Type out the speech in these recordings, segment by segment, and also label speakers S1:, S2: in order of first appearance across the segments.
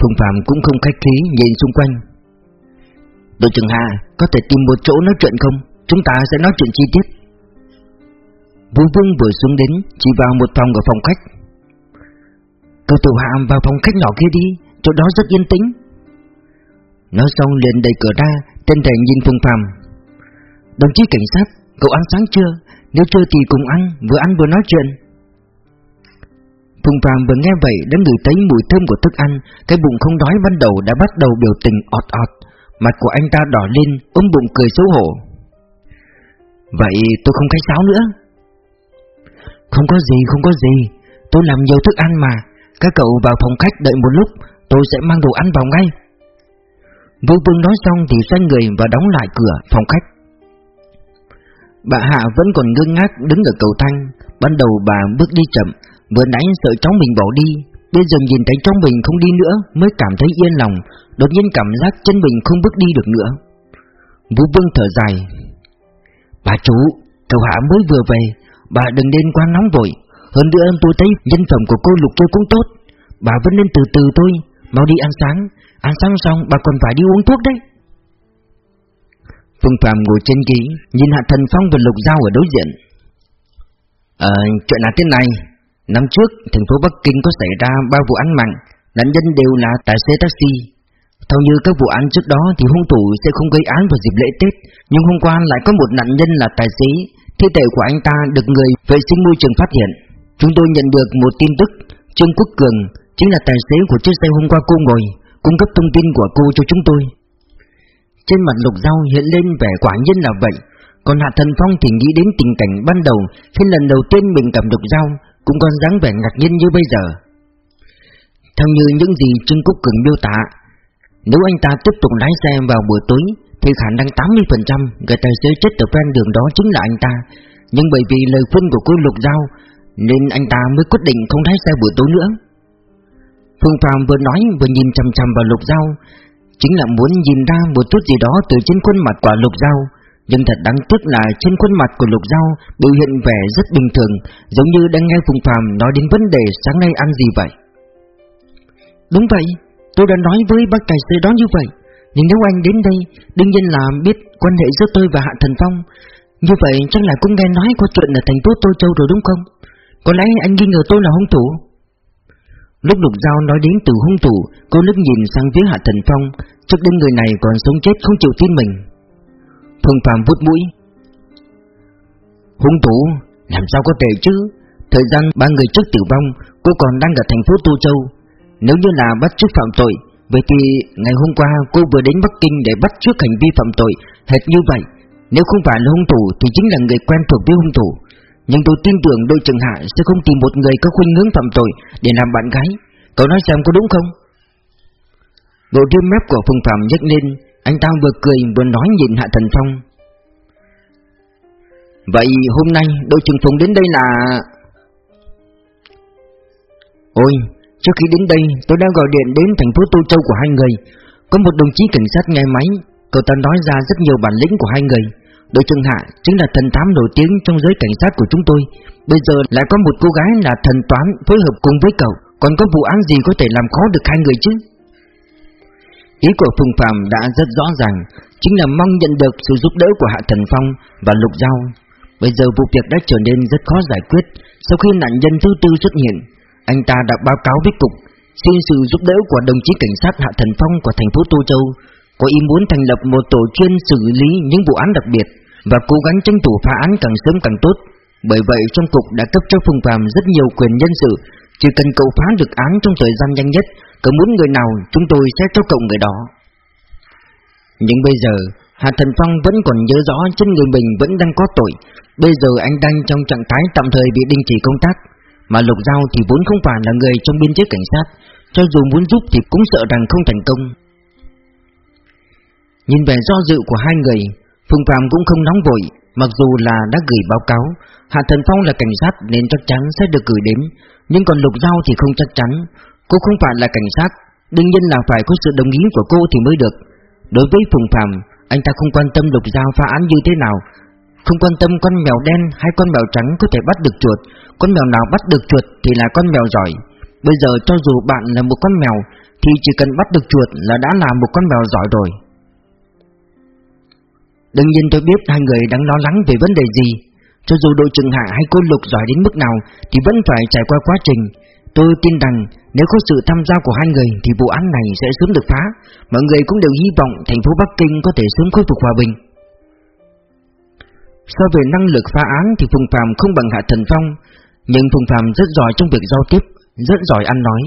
S1: Phương Phạm cũng không khách khí nhìn xung quanh. Đội trưởng Hà, Có thể tìm một chỗ nói chuyện không? Chúng ta sẽ nói chuyện chi tiết. Vũ Vương vừa xuống đến, Chỉ vào một phòng ở phòng khách. Cậu tiểu hạ vào phòng khách nhỏ kia đi, Chỗ đó rất yên tĩnh. Nói xong liền đẩy cửa ra Tên thầy nhìn Phương Phạm. Đồng chí cảnh sát, Cậu ăn sáng chưa? Nếu chưa thì cùng ăn, Vừa ăn vừa nói chuyện. Phùng Phạm vừa nghe vậy đã ngửi thấy mùi thơm của thức ăn, Cái bụng không đói ban đầu đã bắt đầu biểu tình ọt ọt. Mặt của anh ta đỏ lên, ôm bụng cười xấu hổ. Vậy tôi không khách sáo nữa. Không có gì, không có gì. Tôi làm nhiều thức ăn mà. Các cậu vào phòng khách đợi một lúc, Tôi sẽ mang đồ ăn vào ngay. Vũ Vương nói xong thì xoay người và đóng lại cửa phòng khách. Bà Hạ vẫn còn ngơ ngác đứng ở cầu thang. Ban đầu bà bước đi chậm Vừa nãy sợ cháu mình bỏ đi Bây giờ nhìn thấy cháu mình không đi nữa Mới cảm thấy yên lòng Đột nhiên cảm giác chân mình không bước đi được nữa. Vũ Vương thở dài. Bà chủ Cậu Hạ mới vừa về Bà đừng nên quá nóng vội. Hơn nữa tôi thấy nhân phẩm của cô Lục kia cũng tốt. Bà vẫn nên từ từ thôi Mau đi ăn sáng. Ăn sáng xong bà còn phải đi uống thuốc đấy. Phương Phạm ngồi trên ghế Nhìn Hạ Thần Phong và Lục Giao ở đối diện. Ờ, chuyện là thế này. Năm trước, thành phố Bắc Kinh có xảy ra ba vụ án mạng Nạn nhân đều là tài xế taxi. Theo như các vụ án trước đó thì hung thủ sẽ không gây án vào dịp lễ Tết Nhưng hôm qua lại có một nạn nhân là tài xế. Thi thể của anh ta được người vệ sinh môi trường phát hiện. Chúng tôi nhận được một tin tức. Trương Quốc Cường chính là tài xế của chiếc xe hôm qua cô ngồi Cung cấp thông tin của cô cho chúng tôi. Trên mặt lục dao hiện lên vẻ quả nhiên là vậy. Còn Hạ Thần Phong thì nghĩ đến tình cảnh ban đầu Khi lần đầu tiên mình cầm lục dao cũng còn dáng vẻ ngạc nhiên như bây giờ. Theo như những gì Trương Quốc Cường miêu tả, Nếu anh ta tiếp tục lái xe vào buổi tối Thì khả năng 80% người tài xế chết ở ven đường đó chính là anh ta. Nhưng bởi vì lời khuyên của cô Lục Giao, Nên anh ta mới quyết định không lái xe buổi tối nữa. Phương Phạm vừa nói vừa nhìn chằm chằm vào Lục Giao, Chính là muốn nhìn ra một chút gì đó từ trên khuôn mặt của Lục Giao. Nhưng thật đáng tiếc là trên khuôn mặt của Lục Giao biểu hiện vẻ rất bình thường Giống như đang nghe Phùng Phạm nói đến vấn đề sáng nay ăn gì vậy. Đúng vậy, tôi đã nói với bác tài xế đó như vậy Nhưng nếu anh đến đây, đương nhiên là biết quan hệ giữa tôi và Hạ Thần Phong. Như vậy chắc là cũng nghe nói có chuyện ở thành phố Tô Châu rồi đúng không? Có lẽ anh nghi ngờ tôi là hung thủ. Lúc Lục Giao nói đến từ hung thủ Cô nước nhìn sang phía Hạ Thần Phong Trước đến người này còn sống chết không chịu tin mình. Phương Phạm vút mũi. Hung thủ, Làm sao có thể chứ? Thời gian ba người trước tử vong Cô còn đang ở thành phố Tô Châu. Nếu như là bắt trước phạm tội, Vậy thì ngày hôm qua cô vừa đến Bắc Kinh Để bắt chước hành vi phạm tội, Hệt như vậy. Nếu không phải là hung thủ Thì chính là người quen thuộc với hung thủ. Nhưng tôi tin tưởng đội trưởng Hạ Sẽ không tìm một người có khuynh hướng phạm tội Để làm bạn gái. Cậu nói xem có đúng không? Bộ riêng mép của Phương Phạm nhấc lên. Anh ta vừa cười vừa nói nhìn Hạ Thần Phong. Vậy hôm nay đội trưởng Phùng đến đây là... Ôi, trước khi đến đây tôi đã gọi điện đến thành phố Tô Châu của hai người. Có một đồng chí cảnh sát nghe máy Cậu ta nói ra rất nhiều bản lĩnh của hai người. Đội trưởng Hạ chính là thần thám nổi tiếng trong giới cảnh sát của chúng tôi. Bây giờ lại có một cô gái là thần toán phối hợp cùng với cậu. Còn có vụ án gì có thể làm khó được hai người chứ? Ý của Phùng Phạm đã rất rõ ràng, Chính là mong nhận được sự giúp đỡ của Hạ Thần Phong và Lục Giao. Bây giờ vụ việc đã trở nên rất khó giải quyết Sau khi nạn nhân thứ tư xuất hiện. Anh ta đã báo cáo với cục, Xin sự giúp đỡ của đồng chí cảnh sát Hạ Thần Phong của thành phố Tô Châu, Có ý muốn thành lập một tổ chuyên xử lý những vụ án đặc biệt Và cố gắng tranh thủ phá án càng sớm càng tốt. Bởi vậy trong cục đã cấp cho Phùng Phạm rất nhiều quyền nhân sự chỉ cần cậu phá được án trong thời gian nhanh nhất, Cậu muốn người nào chúng tôi sẽ cho cậu người đó. Nhưng bây giờ Hạ Thần Phong vẫn còn nhớ rõ trên người mình vẫn đang có tội. Bây giờ anh đang trong trạng thái tạm thời bị đình chỉ công tác. Mà Lục Giao thì vốn không phải là người trong biên chế cảnh sát, Cho dù muốn giúp thì cũng sợ rằng không thành công. Nhìn vẻ do dự của hai người, Phương Phạm cũng không nóng vội, Mặc dù là đã gửi báo cáo Hạ Thần Phong là cảnh sát nên chắc chắn sẽ được gửi đến. Nhưng còn Lục Giao thì không chắc chắn. Cô không phải là cảnh sát, Đương nhiên là phải có sự đồng ý của cô thì mới được. Đối với Phùng Phạm, Anh ta không quan tâm lục giao phá án như thế nào. Không quan tâm con mèo đen hay con mèo trắng có thể bắt được chuột. Con mèo nào bắt được chuột thì là con mèo giỏi. Bây giờ cho dù bạn là một con mèo, Thì chỉ cần bắt được chuột là đã là một con mèo giỏi rồi. Đương nhiên tôi biết hai người đang lo lắng về vấn đề gì. Cho dù đội trưởng hạ hay cô lục giỏi đến mức nào Thì vẫn phải trải qua quá trình. Tôi tin rằng nếu có sự tham gia của hai người Thì vụ án này sẽ sớm được phá. Mọi người cũng đều hy vọng thành phố Bắc Kinh có thể sớm khôi phục hòa bình. So về năng lực phá án thì Phùng Phạm không bằng Hạ Thần Phong, Nhưng Phùng Phạm rất giỏi trong việc giao tiếp, Rất giỏi ăn nói.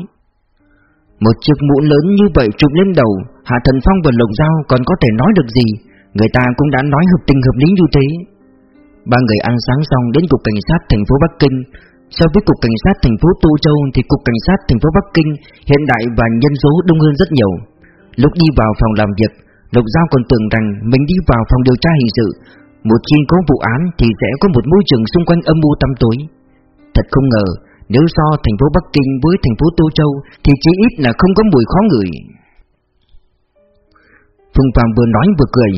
S1: Một chiếc mũ lớn như vậy chụp lên đầu, Hạ Thần Phong và Lục Giao còn có thể nói được gì? Người ta cũng đã nói hợp tình hợp lý như thế. Ba người ăn sáng xong đến cục cảnh sát thành phố Bắc Kinh So với cục cảnh sát thành phố Tô Châu thì cục cảnh sát thành phố Bắc Kinh hiện đại và nhân số đông hơn rất nhiều. Lúc đi vào phòng làm việc, Lục Giao còn tưởng rằng mình đi vào phòng điều tra hình sự, một khi có vụ án thì sẽ có một môi trường xung quanh âm mưu tăm tối. Thật không ngờ, nếu so thành phố Bắc Kinh với thành phố Tô Châu thì chỉ ít là không có mùi khó ngửi. Phương Phạm vừa nói vừa cười.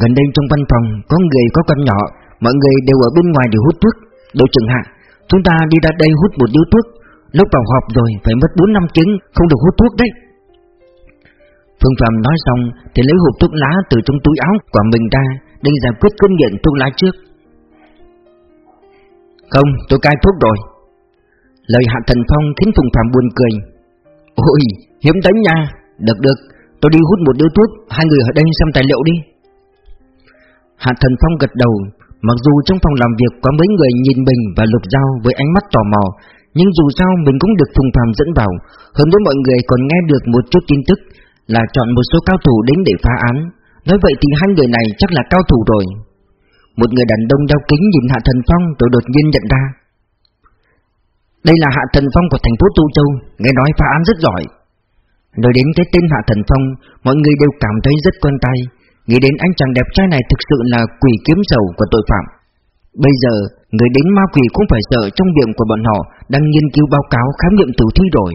S1: Gần đây trong văn phòng có người có con nhỏ, mọi người đều ở bên ngoài để hút thuốc. Đội trưởng Hạ, chúng ta đi ra đây hút một điếu thuốc, lúc vào họp rồi phải mất 4 năm tiếng, không được hút thuốc đấy. Phương Phạm nói xong thì lấy hộp thuốc lá từ trong túi áo của mình ra, định giải quyết cơn nghiện thuốc lá trước. Không, tôi cai thuốc rồi. Lời Hạ Thần Phong khiến Phùng Phạm buồn cười. Ôi, hiếm đánh nha. Được được, tôi đi hút một điếu thuốc, hai người ở đây xem tài liệu đi. Hạ Thần Phong gật đầu, Mặc dù trong phòng làm việc có mấy người nhìn mình và lục dao với ánh mắt tò mò, nhưng dù sao mình cũng được Phùng Phạm dẫn vào, hơn nữa mọi người còn nghe được một chút tin tức là chọn một số cao thủ đến để phá án. Nói vậy thì hai người này chắc là cao thủ rồi. Một người đàn ông đeo kính nhìn Hạ Thần Phong rồi đột nhiên nhận ra. Đây là Hạ Thần Phong của thành phố Tu Châu, nghe nói phá án rất giỏi. Nói đến cái tên Hạ Thần Phong, mọi người đều cảm thấy rất quen tay, Nghĩ đến anh chàng đẹp trai này thực sự là quỷ kiếm sầu của tội phạm. Bây giờ, người đến ma quỷ cũng phải sợ trong miệng của bọn họ Đang nghiên cứu báo cáo khám nghiệm tử thi rồi.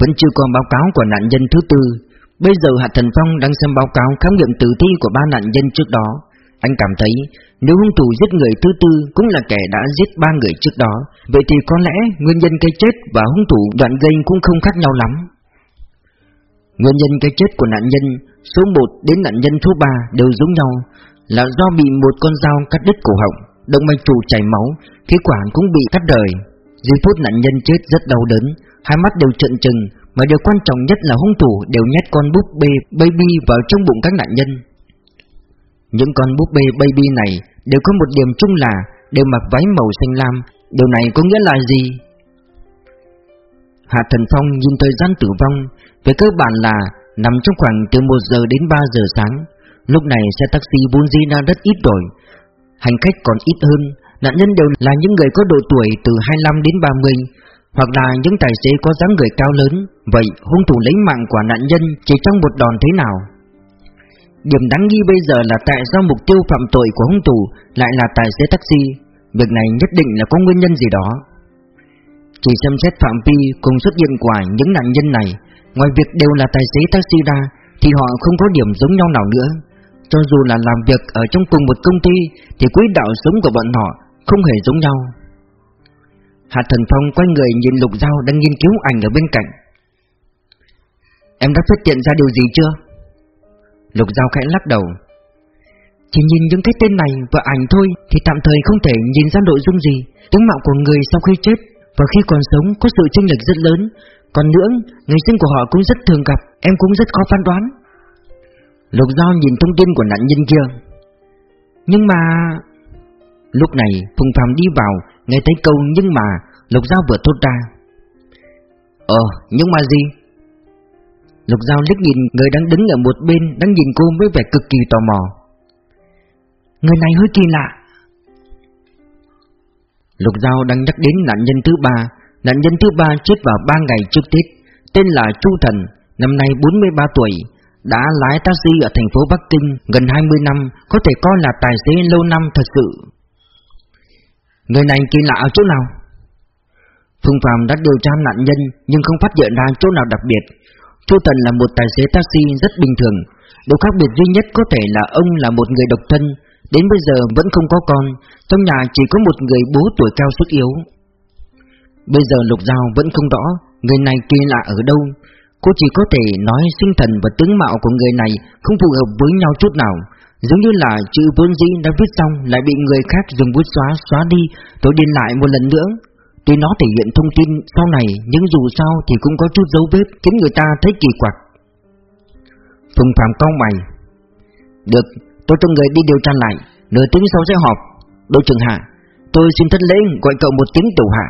S1: Vẫn chưa có báo cáo của nạn nhân thứ tư. Bây giờ Hạ Thần Phong đang xem báo cáo khám nghiệm tử thi của ba nạn nhân trước đó. Anh cảm thấy nếu hung thủ giết người thứ tư cũng là kẻ đã giết ba người trước đó, Vậy thì có lẽ nguyên nhân cái chết và hung thủ đoạn gây cũng không khác nhau lắm. Nguyên nhân cái chết của nạn nhân số 1 đến nạn nhân số 3 đều giống nhau, Là do bị một con dao cắt đứt cổ họng, Động mạch chủ chảy máu, Khí quản cũng bị cắt đời Giây phút nạn nhân chết rất đau đớn, Hai mắt đều trợn trừng, Mà điều quan trọng nhất là hung thủ đều nhét con búp bê baby vào trong bụng các nạn nhân Những con búp bê baby này đều có một điểm chung là Đều mặc váy màu xanh lam, Điều này có nghĩa là gì? Hạ Thần Phong nhìn thời gian tử vong, Về cơ bản là nằm trong khoảng từ 1 giờ đến 3 giờ sáng. Lúc này xe taxi vốn di đã rất ít rồi, hành khách còn ít hơn, nạn nhân đều là những người có độ tuổi từ 25 đến 30, hoặc là những tài xế có dáng người cao lớn. Vậy hung thủ lấy mạng của nạn nhân chỉ trong một đòn thế nào? Điểm đáng nghi bây giờ là tại sao mục tiêu phạm tội của hung thủ lại là tài xế taxi, việc này nhất định là có nguyên nhân gì đó. Chỉ xem xét phạm vi cùng xuất hiện của những nạn nhân này, Ngoài việc đều là tài xế taxi ra, Thì họ không có điểm giống nhau nào nữa. Cho dù là làm việc ở trong cùng một công ty, Thì quỹ đạo sống của bọn họ Không hề giống nhau. Hạ Thần Phong quay người nhìn Lục Giao đang nghiên cứu ảnh ở bên cạnh. Em đã phát hiện ra điều gì chưa? Lục Giao khẽ lắc đầu. Chỉ nhìn những cái tên này và ảnh thôi, Thì tạm thời không thể nhìn ra nội dung gì. Tướng mạo của người sau khi chết Và khi còn sống có sự chênh lệch rất lớn còn nữa, người sinh của họ cũng rất thường gặp Em cũng rất khó phán đoán. Lục Giao nhìn thông tin của nạn nhân kia. Nhưng mà... Lúc này Phùng Phạm đi vào Nghe thấy câu nhưng mà Lục Giao vừa thốt ra. Ờ nhưng mà gì? Lục Giao liếc nhìn người đang đứng ở một bên Đang nhìn cô với vẻ cực kỳ tò mò. Người này hơi kỳ lạ. Lục Giao đang nhắc đến nạn nhân thứ ba. Nạn nhân thứ ba chết vào 3 ngày trước Tết, tên là Chu Thần, năm nay 43 tuổi, đã lái taxi ở thành phố Bắc Kinh gần 20 năm, có thể coi là tài xế lâu năm thật sự. Người này kỳ lạ ở chỗ nào? Phương Phạm đã điều tra nạn nhân nhưng không phát hiện ra chỗ nào đặc biệt. Chu Thần là một tài xế taxi rất bình thường, điều khác biệt duy nhất có thể là ông là một người độc thân, đến bây giờ vẫn không có con, trong nhà chỉ có một người bố tuổi cao sức yếu. Bây giờ Lục Giao vẫn không rõ Người này kỳ lạ ở đâu. Cô chỉ có thể nói sinh thần và tướng mạo của người này Không phù hợp với nhau chút nào. Giống như là chữ vốn dĩ đã viết xong Lại bị người khác dùng bút xóa xóa đi Rồi điền lại một lần nữa. Tuy nó thể hiện thông tin sau này Nhưng dù sao thì cũng có chút dấu vết Khiến người ta thấy kỳ quặc. Phùng Phạm cau mày. Được, tôi cho người đi điều tra lại Nửa tiếng sau sẽ họp. Đội trưởng Hạ Tôi xin thất lễ gọi cậu một tiếng tiểu hạ.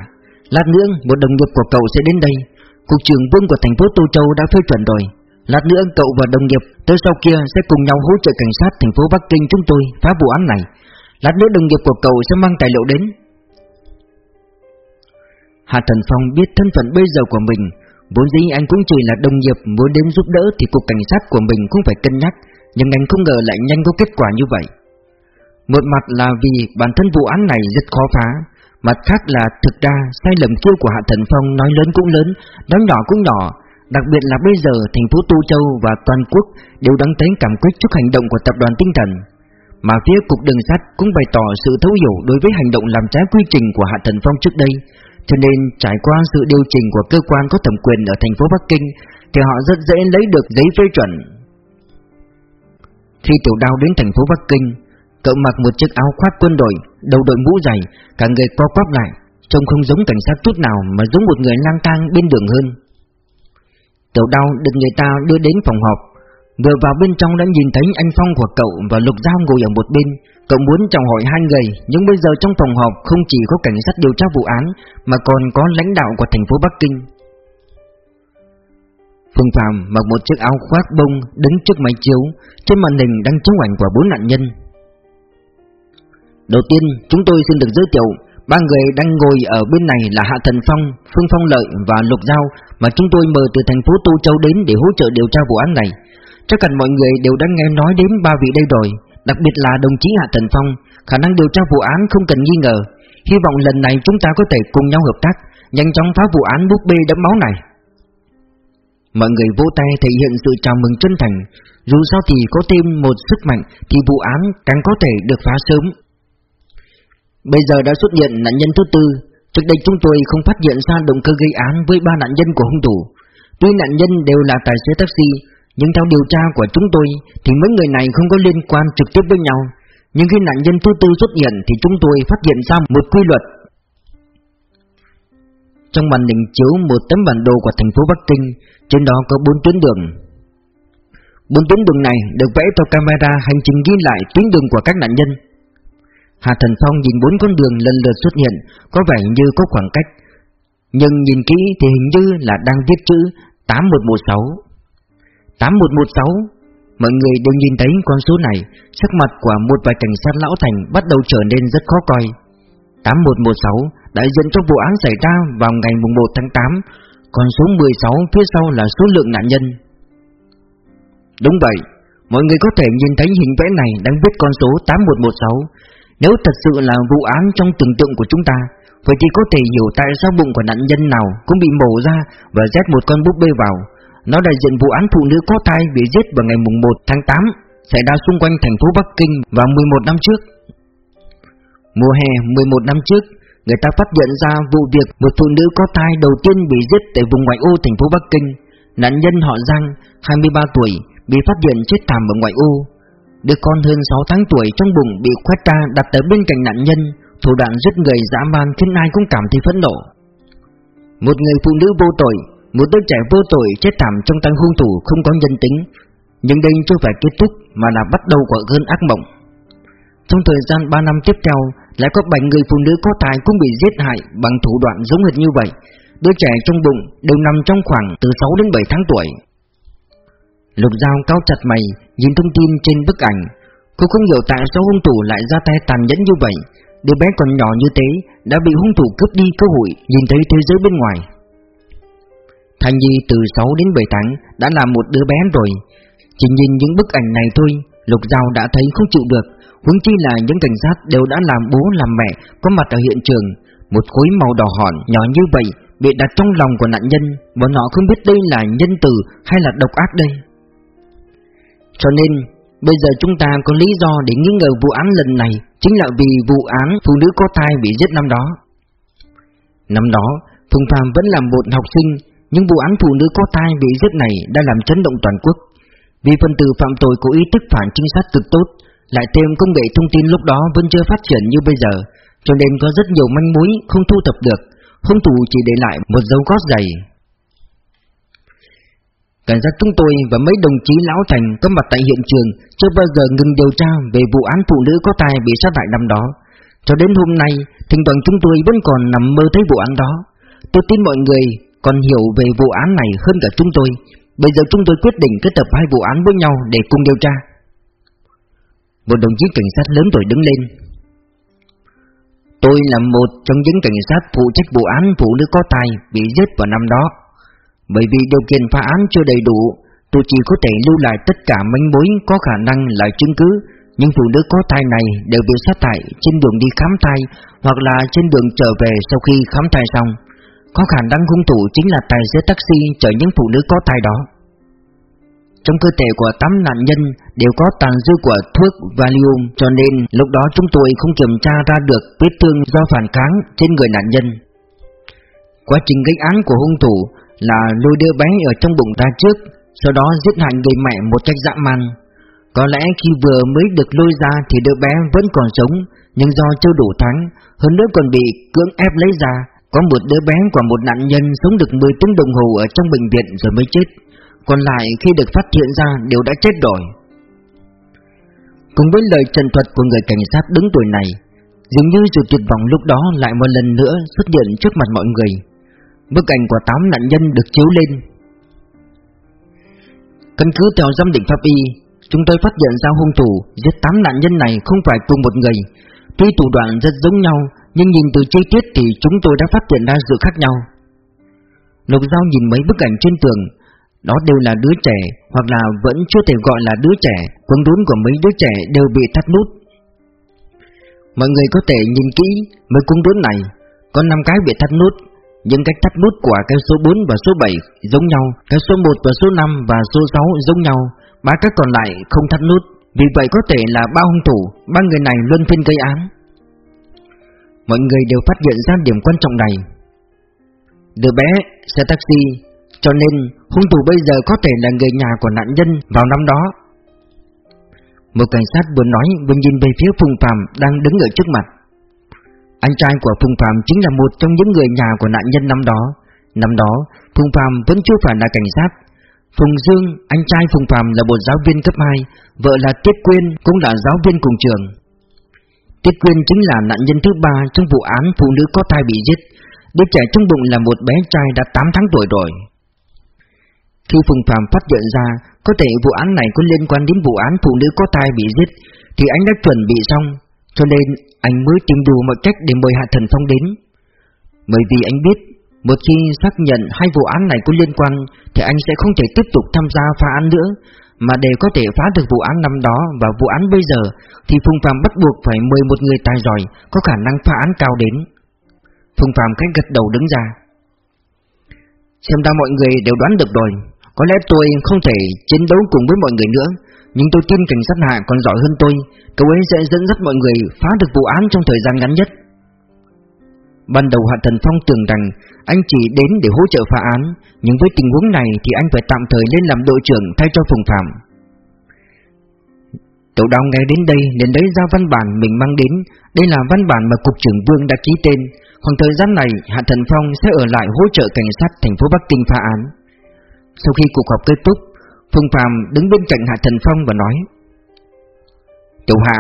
S1: Lát nữa, một đồng nghiệp của cậu sẽ đến đây. Cục trưởng vương của thành phố Tô Châu đã phê chuẩn rồi. Lát nữa, cậu và đồng nghiệp tới sau kia sẽ cùng nhau hỗ trợ cảnh sát thành phố Bắc Kinh chúng tôi phá vụ án này. Lát nữa, đồng nghiệp của cậu sẽ mang tài liệu đến. Hạ Thần Phong biết thân phận bây giờ của mình. Vốn dĩ anh cũng chỉ là đồng nghiệp, muốn đến giúp đỡ thì cục cảnh sát của mình cũng phải cân nhắc. Nhưng anh không ngờ lại nhanh có kết quả như vậy. Một mặt là vì bản thân vụ án này rất khó phá. Mặt khác là thực ra sai lầm kia của Hạ Thần Phong nói lớn cũng lớn, nói nhỏ cũng nhỏ. Đặc biệt là bây giờ thành phố Tu Châu và toàn quốc đều đang thấy cảm kích trước hành động của tập đoàn tinh thần. Mà phía cục đường sắt cũng bày tỏ sự thấu hiểu đối với hành động làm trái quy trình của Hạ Thần Phong trước đây. Cho nên trải qua sự điều chỉnh của cơ quan có thẩm quyền ở thành phố Bắc Kinh Thì họ rất dễ lấy được giấy phê chuẩn. Khi tiểu đao đến thành phố Bắc Kinh Cậu mặc một chiếc áo khoác quân đội, đầu đội mũ dày, cả người co quắp lại, trông không giống cảnh sát chút nào mà giống một người lang thang bên đường hơn. Tiểu đau được người ta đưa đến phòng họp, vừa vào bên trong đã nhìn thấy anh Phong của cậu và Lục Giao ngồi ở một bên. Cậu muốn chào hỏi hai người, nhưng bây giờ trong phòng họp không chỉ có cảnh sát điều tra vụ án, mà còn có lãnh đạo của thành phố Bắc Kinh. Phương Phạm mặc một chiếc áo khoác bông đứng trước máy chiếu, trên màn hình đang chiếu ảnh của bốn nạn nhân. Đầu tiên, chúng tôi xin được giới thiệu Ba người đang ngồi ở bên này là Hạ Thần Phong, Phương Phong Lợi và Lục Giao Mà chúng tôi mời từ thành phố Tu Châu đến để hỗ trợ điều tra vụ án này. Chắc hẳn mọi người đều đã nghe nói đến ba vị đây rồi Đặc biệt là đồng chí Hạ Thần Phong. Khả năng điều tra vụ án không cần nghi ngờ. Hy vọng lần này chúng ta có thể cùng nhau hợp tác Nhanh chóng phá vụ án búp bê đẫm máu này. Mọi người vỗ tay thể hiện sự chào mừng chân thành. Dù sao thì có thêm một sức mạnh Thì vụ án càng có thể được phá sớm. Bây giờ đã xuất hiện nạn nhân thứ tư. Trước đây chúng tôi không phát hiện ra động cơ gây án với ba nạn nhân của hung thủ. Tuy nạn nhân đều là tài xế taxi, Nhưng theo điều tra của chúng tôi Thì mấy người này không có liên quan trực tiếp với nhau. Nhưng khi nạn nhân thứ tư xuất hiện Thì chúng tôi phát hiện ra một quy luật. Trong màn hình chiếu một tấm bản đồ của thành phố Bắc Kinh, Trên đó có bốn tuyến đường. Bốn tuyến đường này được vẽ theo camera hành trình ghi lại tuyến đường của các nạn nhân. Hà Thần Phong nhìn bốn con đường lần lượt xuất hiện, có vẻ như có khoảng cách. Nhưng nhìn kỹ thì hình như là đang viết chữ 8116. 8116 Mọi người đều nhìn thấy con số này, sắc mặt của một vài cảnh sát lão thành bắt đầu trở nên rất khó coi. 8116 đại diện cho vụ án xảy ra vào ngày 1 tháng 8, còn số 16 phía sau là số lượng nạn nhân. Đúng vậy, mọi người có thể nhìn thấy hình vẽ này đang viết con số 8116 nếu thật sự là vụ án trong tưởng tượng của chúng ta Vậy thì có thể hiểu tại sao bụng của nạn nhân nào cũng bị mổ ra và rét một con búp bê vào. Nó đại diện vụ án phụ nữ có thai bị giết vào ngày mùng 1 tháng 8 Xảy ra xung quanh thành phố Bắc Kinh vào 11 năm trước. Mùa hè 11 năm trước Người ta phát hiện ra vụ việc một phụ nữ có thai đầu tiên bị giết tại vùng ngoại ô thành phố Bắc Kinh. Nạn nhân họ Giang, 23 tuổi, bị phát hiện chết thảm ở ngoại ô. Đứa con hơn 6 tháng tuổi trong bụng bị khoét ra đặt ở bên cạnh nạn nhân, Thủ đoạn giết người dã man khiến ai cũng cảm thấy phẫn nộ. Một người phụ nữ vô tội, Một đứa trẻ vô tội chết thảm trong tay hung thủ không có nhân tính, Nhưng đây chưa phải kết thúc mà là bắt đầu của cơn ác mộng. Trong thời gian 3 năm tiếp theo, Lại có 7 người phụ nữ có tài cũng bị giết hại bằng thủ đoạn giống hệt như vậy. Đứa trẻ trong bụng đều nằm trong khoảng từ 6 đến 7 tháng tuổi. Lục Giao cao chặt mày, nhìn thông tin trên bức ảnh. Cô không hiểu tại sao hung thủ lại ra tay tàn nhẫn như vậy. Đứa bé còn nhỏ như thế đã bị hung thủ cướp đi cơ hội nhìn thấy thế giới bên ngoài. Thanh Nhi từ 6 đến 7 tháng đã là một đứa bé rồi. Chỉ nhìn những bức ảnh này thôi, Lục Giao đã thấy không chịu được. Huống chi là những cảnh sát đều đã làm bố làm mẹ có mặt ở hiện trường. Một khối màu đỏ hòn nhỏ như vậy bị đặt trong lòng của nạn nhân, bọn họ không biết đây là nhân từ hay là độc ác đây. Cho nên, bây giờ chúng ta có lý do để nghi ngờ vụ án lần này chính là vì vụ án phụ nữ có thai bị giết năm đó. Năm đó, Phùng Phạm vẫn là một học sinh, nhưng vụ án phụ nữ có thai bị giết này đã làm chấn động toàn quốc. Vì phần tử phạm tội có ý thức phản trinh sát cực tốt, lại thêm công nghệ thông tin lúc đó vẫn chưa phát triển như bây giờ, cho nên có rất nhiều manh mối không thu thập được, hung thủ chỉ để lại một dấu gót giày. Cảnh sát chúng tôi và mấy đồng chí lão thành có mặt tại hiện trường chưa bao giờ ngừng điều tra về vụ án phụ nữ có tài bị sát hại năm đó. Cho đến hôm nay, thỉnh thoảng chúng tôi vẫn còn nằm mơ thấy vụ án đó. Tôi tin mọi người còn hiểu về vụ án này hơn cả chúng tôi. Bây giờ chúng tôi quyết định kết hợp hai vụ án với nhau để cùng điều tra. Một đồng chí cảnh sát lớn tuổi đứng lên. Tôi là một trong những cảnh sát phụ trách vụ án phụ nữ có tài bị giết vào năm đó. Bởi vì điều kiện phá án chưa đầy đủ, tôi chỉ có thể lưu lại tất cả manh mối có khả năng là chứng cứ, những phụ nữ có thai này đều bị sát hại trên đường đi khám thai hoặc là trên đường trở về sau khi khám thai xong. Có khả năng hung thủ chính là tài xế taxi chở những phụ nữ có thai đó. Trong cơ thể của 8 nạn nhân đều có tàn dư của thuốc Valium cho nên lúc đó chúng tôi không kiểm tra ra được vết thương do phản kháng trên người nạn nhân. Quá trình gây án của hung thủ là lôi đứa bé ở trong bụng ra trước, sau đó giết hại người mẹ một cách dã man. Có lẽ khi vừa mới được lôi ra thì đứa bé vẫn còn sống, nhưng do chưa đủ tháng, hơn nữa còn bị cưỡng ép lấy ra, có một đứa bé của một nạn nhân sống được 10 tiếng đồng hồ ở trong bệnh viện rồi mới chết, còn lại khi được phát hiện ra đều đã chết rồi. Cùng với lời trần thuật của người cảnh sát đứng tuổi này, dường như sự tuyệt vọng lúc đó lại một lần nữa xuất hiện trước mặt mọi người. Bức ảnh của tám nạn nhân được chiếu lên. Căn cứ theo giám định pháp y, Chúng tôi phát hiện ra hung thủ giết tám nạn nhân này không phải cùng một người. Tuy thủ đoạn rất giống nhau, Nhưng nhìn từ chi tiết thì chúng tôi đã phát hiện ra sự khác nhau. Lục Giao nhìn mấy bức ảnh trên tường, Đó đều là đứa trẻ, Hoặc là vẫn chưa thể gọi là đứa trẻ Quần đún của mấy đứa trẻ đều bị thắt nút. Mọi người có thể nhìn kỹ mấy cung đốn này, Có 5 cái bị thắt nút nhưng cách thắt nút của cái số 4 và số 7 giống nhau, cái số 1 và số 5 và số 6 giống nhau, ba cái còn lại không thắt nút, vì vậy có thể là ba hung thủ, ba người này luân phiên gây án. Mọi người đều phát hiện ra điểm quan trọng này. Đứa bé, xe taxi, cho nên hung thủ bây giờ có thể là người nhà của nạn nhân vào năm đó. Một cảnh sát vừa nói vừa nhìn về phía Phùng Phạm đang đứng ở trước mặt. Anh trai của Phùng Phạm chính là một trong những người nhà của nạn nhân năm đó. Năm đó, Phùng Phạm vẫn chưa phải là cảnh sát. Phùng Dương, anh trai Phùng Phạm là một giáo viên cấp 2, vợ là Tiết Quyên cũng là giáo viên cùng trường. Tiết Quyên chính là nạn nhân thứ ba trong vụ án phụ nữ có thai bị giết. Đứa trẻ trong bụng là một bé trai đã 8 tháng tuổi rồi. Khi Phùng Phạm phát hiện ra có thể vụ án này có liên quan đến vụ án phụ nữ có thai bị giết, thì anh đã chuẩn bị xong, cho nên anh mới tìm đủ mọi cách để mời Hạ Thần Phong đến. Bởi vì anh biết, Một khi xác nhận hai vụ án này có liên quan, Thì anh sẽ không thể tiếp tục tham gia phá án nữa. Mà để có thể phá được vụ án năm đó Và vụ án bây giờ, Thì Phùng Phạm bắt buộc phải mời một người tài giỏi Có khả năng phá án cao đến. Phùng Phạm cách gật đầu đứng ra. Xem ra mọi người đều đoán được rồi. Có lẽ tôi không thể chiến đấu cùng với mọi người nữa. Nhưng tôi tin cảnh sát hạ còn giỏi hơn tôi. Cậu ấy sẽ dẫn dắt mọi người phá được vụ án trong thời gian ngắn nhất. Ban đầu Hạ Thần Phong tưởng rằng anh chỉ đến để hỗ trợ phá án, Nhưng với tình huống này thì anh phải tạm thời lên làm đội trưởng thay cho Phùng Phạm. Cậu đào nghe đến đây nên lấy ra văn bản mình mang đến. Đây là văn bản mà Cục trưởng Vương đã ký tên. Khoảng thời gian này, Hạ Thần Phong sẽ ở lại hỗ trợ cảnh sát thành phố Bắc Kinh phá án. Sau khi cuộc họp kết thúc Phương Phạm đứng bên cạnh Hạ Thần Phong và nói Tiểu Hà,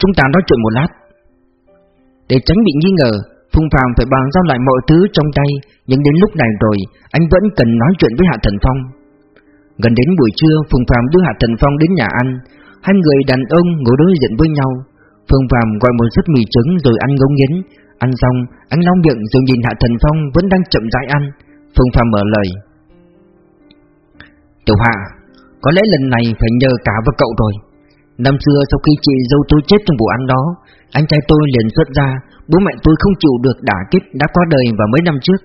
S1: chúng ta nói chuyện một lát. Để tránh bị nghi ngờ, Phùng Phạm phải bàn giao lại mọi thứ trong tay, nhưng đến lúc này rồi, anh vẫn cần nói chuyện với Hạ Thần Phong. Gần đến buổi trưa, Phùng Phạm đưa Hạ Thần Phong đến nhà ăn. Hai người đàn ông ngồi đối diện với nhau. Phùng Phạm gọi một suất mì trứng rồi ăn ngấu nghiến. Ăn xong, anh long miệng rồi nhìn Hạ Thần Phong vẫn đang chậm rãi ăn. Phùng Phạm mở lời. Tiểu Hạ, có lẽ lần này phải nhờ cả vào cậu rồi. Năm xưa sau khi chị dâu tôi chết trong vụ án đó, Anh trai tôi liền xuất ra, Bố mẹ tôi không chịu được đả kích đã qua đời vào mấy năm trước.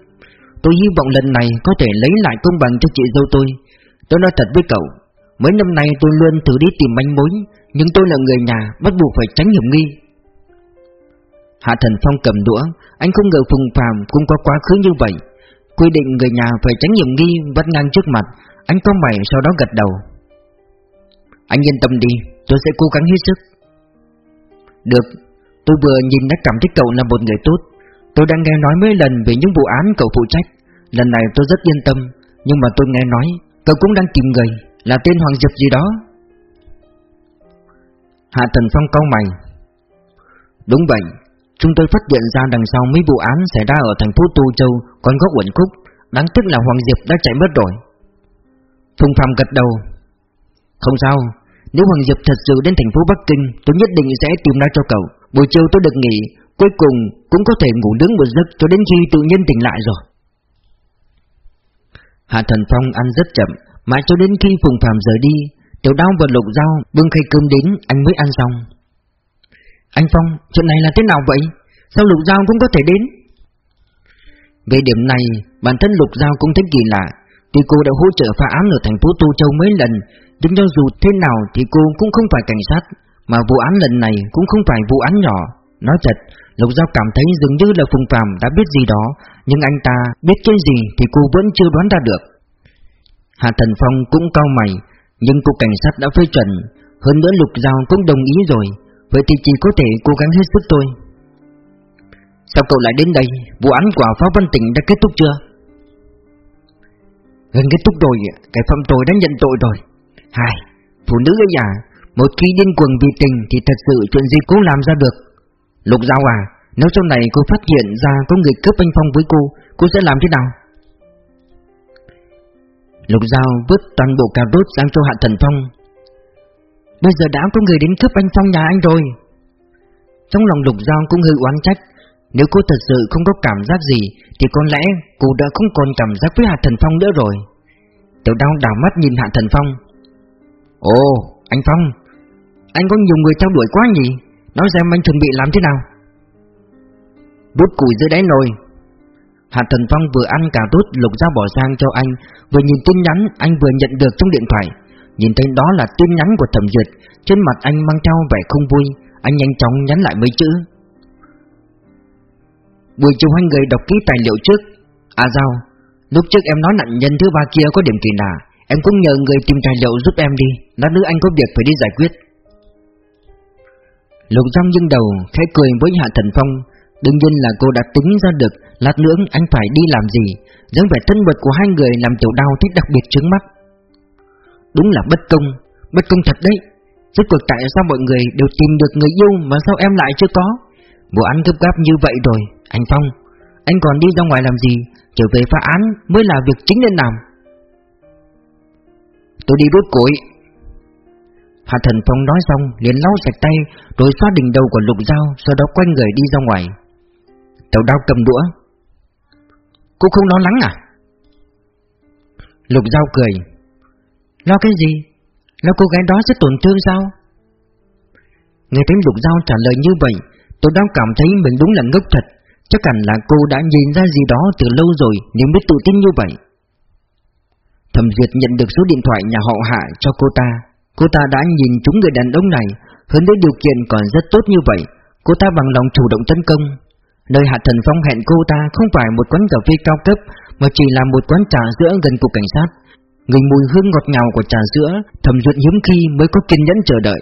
S1: Tôi hy vọng lần này có thể lấy lại công bằng cho chị dâu tôi. Tôi nói thật với cậu, Mấy năm nay tôi luôn thử đi tìm manh mối, Nhưng tôi là người nhà, Bắt buộc phải tránh hiểm nghi. Hạ Thần Phong cầm đũa, Anh không ngờ Phùng Phàm cũng có quá khứ như vậy. Quy định người nhà phải tránh hiểm nghi vắt ngang trước mặt anh có mày sau đó gật đầu. Anh yên tâm đi, Tôi sẽ cố gắng hết sức. Được, Tôi vừa nhìn đã cảm thấy cậu là một người tốt. Tôi đang nghe nói mấy lần về những vụ án cậu phụ trách. Lần này tôi rất yên tâm, Nhưng mà tôi nghe nói, Cậu cũng đang tìm người, Là tên Hoàng Diệp gì đó. Hạ Thần Phong câu mày. Đúng vậy, Chúng tôi phát hiện ra đằng sau mấy vụ án xảy ra ở thành phố tô Châu còn có uẩn khúc, Đáng tiếc là Hoàng Diệp đã chạy mất rồi. Phùng Phạm gật đầu. Không sao Nếu Hoàng Diệp thật sự đến thành phố Bắc Kinh Tôi nhất định sẽ tìm ra cho cậu. Buổi chiều tôi được nghỉ Cuối cùng cũng có thể ngủ đứng một giấc cho đến khi tự nhiên tỉnh lại rồi. Hạ Thần Phong ăn rất chậm Mãi cho đến khi Phùng Phạm rời đi Tiểu đao và lục dao bưng khay cơm đến Anh mới ăn xong. Anh Phong, chuyện này là thế nào vậy? Sao lục dao cũng có thể đến? Về điểm này, bản thân lục dao cũng thấy kỳ lạ. Tuy cô đã hỗ trợ phá án ở thành phố Tu Châu mấy lần. Nhưng cho dù thế nào thì cô cũng không phải cảnh sát Mà vụ án lần này cũng không phải vụ án nhỏ. Nói thật, Lục Giao cảm thấy dường như là Phùng Phạm đã biết gì đó Nhưng anh ta biết cái gì thì cô vẫn chưa đoán ra được. Hạ Thần Phong cũng cao mày Nhưng cục cảnh sát đã phê chuẩn. Hơn nữa Lục Giao cũng đồng ý rồi Vậy thì chỉ có thể cố gắng hết sức thôi. Sao cậu lại đến đây? Vụ án của Phó Văn Tỉnh đã kết thúc chưa? Gần kết thúc rồi Cái phạm tội đã nhận tội rồi. Hai, Phụ nữ ấy à Một khi điên cuồng vì tình Thì thật sự chuyện gì cũng làm ra được. Lục Giao à Nếu sau này cô phát hiện ra có người cướp anh Phong với cô Cô sẽ làm thế nào? Lục Giao vứt toàn bộ cà rốt sang cho Hạ Thần Phong. Bây giờ đã có người đến cướp anh Phong nhà anh rồi. Trong lòng Lục Giao cũng hơi oán trách. Nếu cô thật sự không có cảm giác gì Thì có lẽ cô đã không còn cảm giác với Hạ Thần Phong nữa rồi. Tiểu đau đảo mắt nhìn Hạ Thần Phong. Ồ, anh Phong Anh có nhiều người theo đuổi quá nhỉ? Nói xem anh chuẩn bị làm thế nào? Bút củi dưới đáy nồi. Hạ Thần Phong vừa ăn cà rốt lục dao bỏ sang cho anh Vừa nhìn tin nhắn anh vừa nhận được trong điện thoại. Nhìn thấy đó là tin nhắn của Thẩm Duyệt Trên mặt anh mang theo vẻ không vui. Anh nhanh chóng nhắn lại mấy chữ. Buổi chiều hai người đọc kỹ tài liệu trước À Giao Lúc trước em nói nạn nhân thứ ba kia có điểm kỳ lạ Em cũng nhờ người tìm tài liệu giúp em đi Lát nữa anh có việc phải đi giải quyết Lục Giang nghiêng đầu, khẽ cười với Hạ Thần Phong. Đương nhiên là cô đã tính ra được lát nữa anh phải đi làm gì. dáng vẻ thân mật của hai người làm tiểu đau thích đặc biệt trứng mắt. Đúng là bất công, bất công thật đấy. Rốt cuộc tại sao mọi người đều tìm được người yêu mà sao em lại chưa có? Vụ án gấp gáp như vậy rồi, anh Phong. Anh còn đi ra ngoài làm gì? Trở về phá án mới là việc chính nên làm. Tôi đi đốt củi, Hạ Thần Phong nói xong liền lau sạch tay Rồi xoa đỉnh đầu của Lục Giao Sau đó quay người đi ra ngoài Tàu đao cầm đũa Cô không lo lắng à Lục Giao cười Lo cái gì Lo cô gái đó sẽ tổn thương sao Nghe thấy Lục Giao trả lời như vậy Tôi đang cảm thấy mình đúng là ngốc thật. Chắc hẳn là cô đã nhìn ra gì đó từ lâu rồi, Nhưng biết tự tin như vậy. Thẩm Duyệt nhận được số điện thoại nhà họ Hạ cho cô ta. Cô ta đã nhìn chúng người đàn ông này, Hơn nữa điều kiện còn rất tốt như vậy. Cô ta bằng lòng chủ động tấn công. Nơi Hạ Thần Phong hẹn cô ta không phải một quán cà phê cao cấp, Mà chỉ là một quán trà sữa gần cục cảnh sát. Người mùi hương ngọt ngào của trà sữa, thẩm duyệt hiếm khi mới có kiên nhẫn chờ đợi.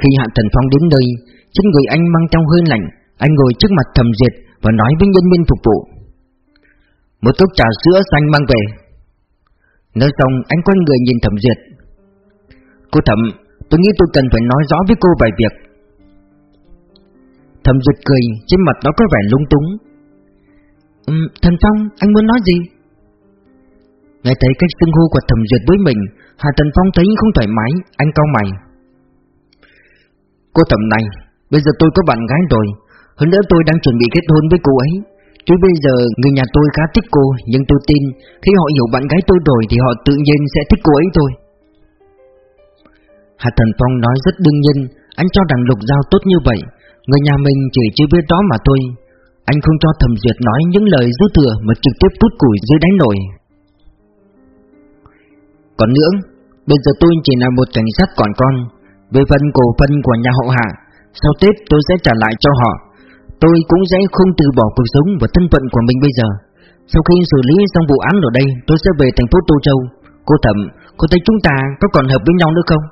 S1: Khi Hạ Thần Phong đến nơi trên người anh mang trong hơi lạnh Anh ngồi trước mặt thầm duyệt Và nói với nhân viên phục vụ. Một cốc trà sữa xanh mang về. Nói xong anh quay người nhìn thẩm duyệt. Cô Thẩm, tôi nghĩ tôi cần phải nói rõ với cô vài việc. Thẩm Duyệt cười, trên mặt nó có vẻ lung túng. Um, Thần Phong, anh muốn nói gì? Nghe thấy cách xưng hô của Thẩm Duyệt với mình Hà Thần Phong thấy không thoải mái, anh cau mày. Cô Thẩm này, bây giờ tôi có bạn gái rồi. Hơn nữa tôi đang chuẩn bị kết hôn với cô ấy. Tuy bây giờ người nhà tôi khá thích cô, Nhưng tôi tin Khi họ hiểu bạn gái tôi rồi Thì họ tự nhiên sẽ thích cô ấy thôi. Hạ Thần Phong nói rất đương nhiên, Anh cho rằng lục giao tốt như vậy. Người nhà mình chỉ chưa biết đó mà thôi. Anh không cho thẩm duyệt nói những lời dư thừa Mà trực tiếp tút củi dưới đáy nổi Còn nữa, Bây giờ tôi chỉ là một cảnh sát còn con. Về phần cổ phần của nhà hậu hạ sau Tết tôi sẽ trả lại cho họ. Tôi cũng sẽ không từ bỏ cuộc sống và thân phận của mình bây giờ. Sau khi xử lý xong vụ án ở đây, Tôi sẽ về thành phố Tô Châu. Cô Thẩm, Cô thấy chúng ta có còn hợp với nhau nữa không?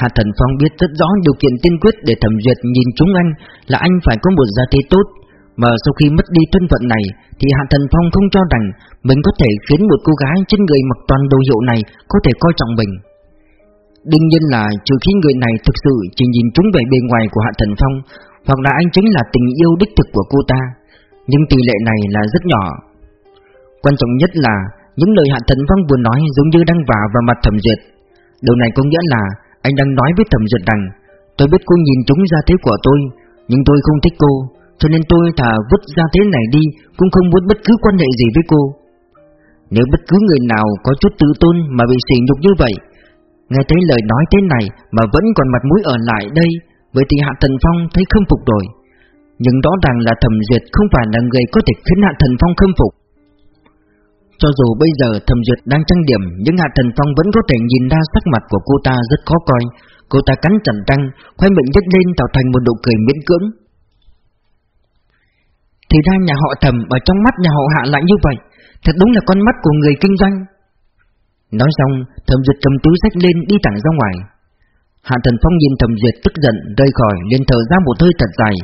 S1: Hạ Thần Phong biết rất rõ điều kiện tiên quyết để thẩm duyệt nhìn chúng anh là anh phải có một gia thế tốt. Mà sau khi mất đi thân phận này, thì Hạ Thần Phong không cho rằng mình có thể khiến một cô gái trên người mặc toàn đồ hiệu này có thể coi trọng mình. Đương nhiên là trừ khi người này thực sự chỉ nhìn chúng về bề ngoài của Hạ Thần Phong, Hoặc là anh chính là tình yêu đích thực của cô ta. Nhưng tỷ lệ này là rất nhỏ. Quan trọng nhất là những lời Hạ Thần Phong vừa nói giống như đang vả vào mặt thẩm duyệt. Điều này có nghĩa là anh đang nói với thẩm duyệt rằng, Tôi biết cô nhìn chúng ra thế của tôi, Nhưng tôi không thích cô, Cho nên tôi thà vứt ra thế này đi, Cũng không muốn bất cứ quan hệ gì với cô. Nếu bất cứ người nào có chút tự tôn mà bị sỉ nhục như vậy Nghe thấy lời nói thế này mà vẫn còn mặt mũi ở lại đây Vậy thì Hạ Thần Phong thấy khâm phục rồi. Nhưng rõ ràng là thẩm duyệt không phải là người có thể khiến Hạ Thần Phong khâm phục. Cho dù bây giờ thẩm duyệt đang trang điểm, Nhưng Hạ Thần Phong vẫn có thể nhìn ra sắc mặt của cô ta rất khó coi. Cô ta cắn chặt răng Khoai miệng nhếch lên tạo thành một nụ cười miễn cưỡng. Thì ra nhà họ thẩm Ở trong mắt nhà họ hạ lại như vậy, Thật đúng là con mắt của người kinh doanh. Nói xong, thẩm duyệt cầm túi sách lên đi thẳng ra ngoài. Hạ Thần Phong nhìn thẩm duyệt tức giận rơi khỏi, liền thở ra một hơi thật dài.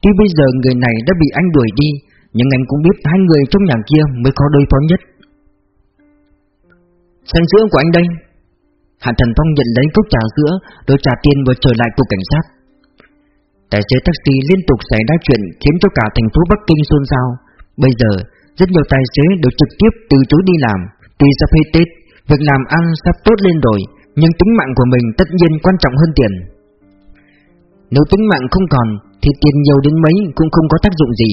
S1: Tuy bây giờ người này đã bị anh đuổi đi, Nhưng anh cũng biết hai người trong nhà kia mới có đôi phó nhất. Xanh sữa của anh đây. Hạ Thần Phong nhận lấy cốc trà sữa Rồi trả tiền và trở lại cục cảnh sát. Tài xế taxi liên tục xảy ra chuyện Khiến cho cả thành phố Bắc Kinh xôn xao. Bây giờ, rất nhiều tài xế đều trực tiếp từ chối đi làm, Tuy sắp hết Tết. Việc làm ăn sắp tốt lên rồi Nhưng tính mạng của mình tất nhiên quan trọng hơn tiền Nếu tính mạng không còn Thì tiền nhiều đến mấy cũng không có tác dụng gì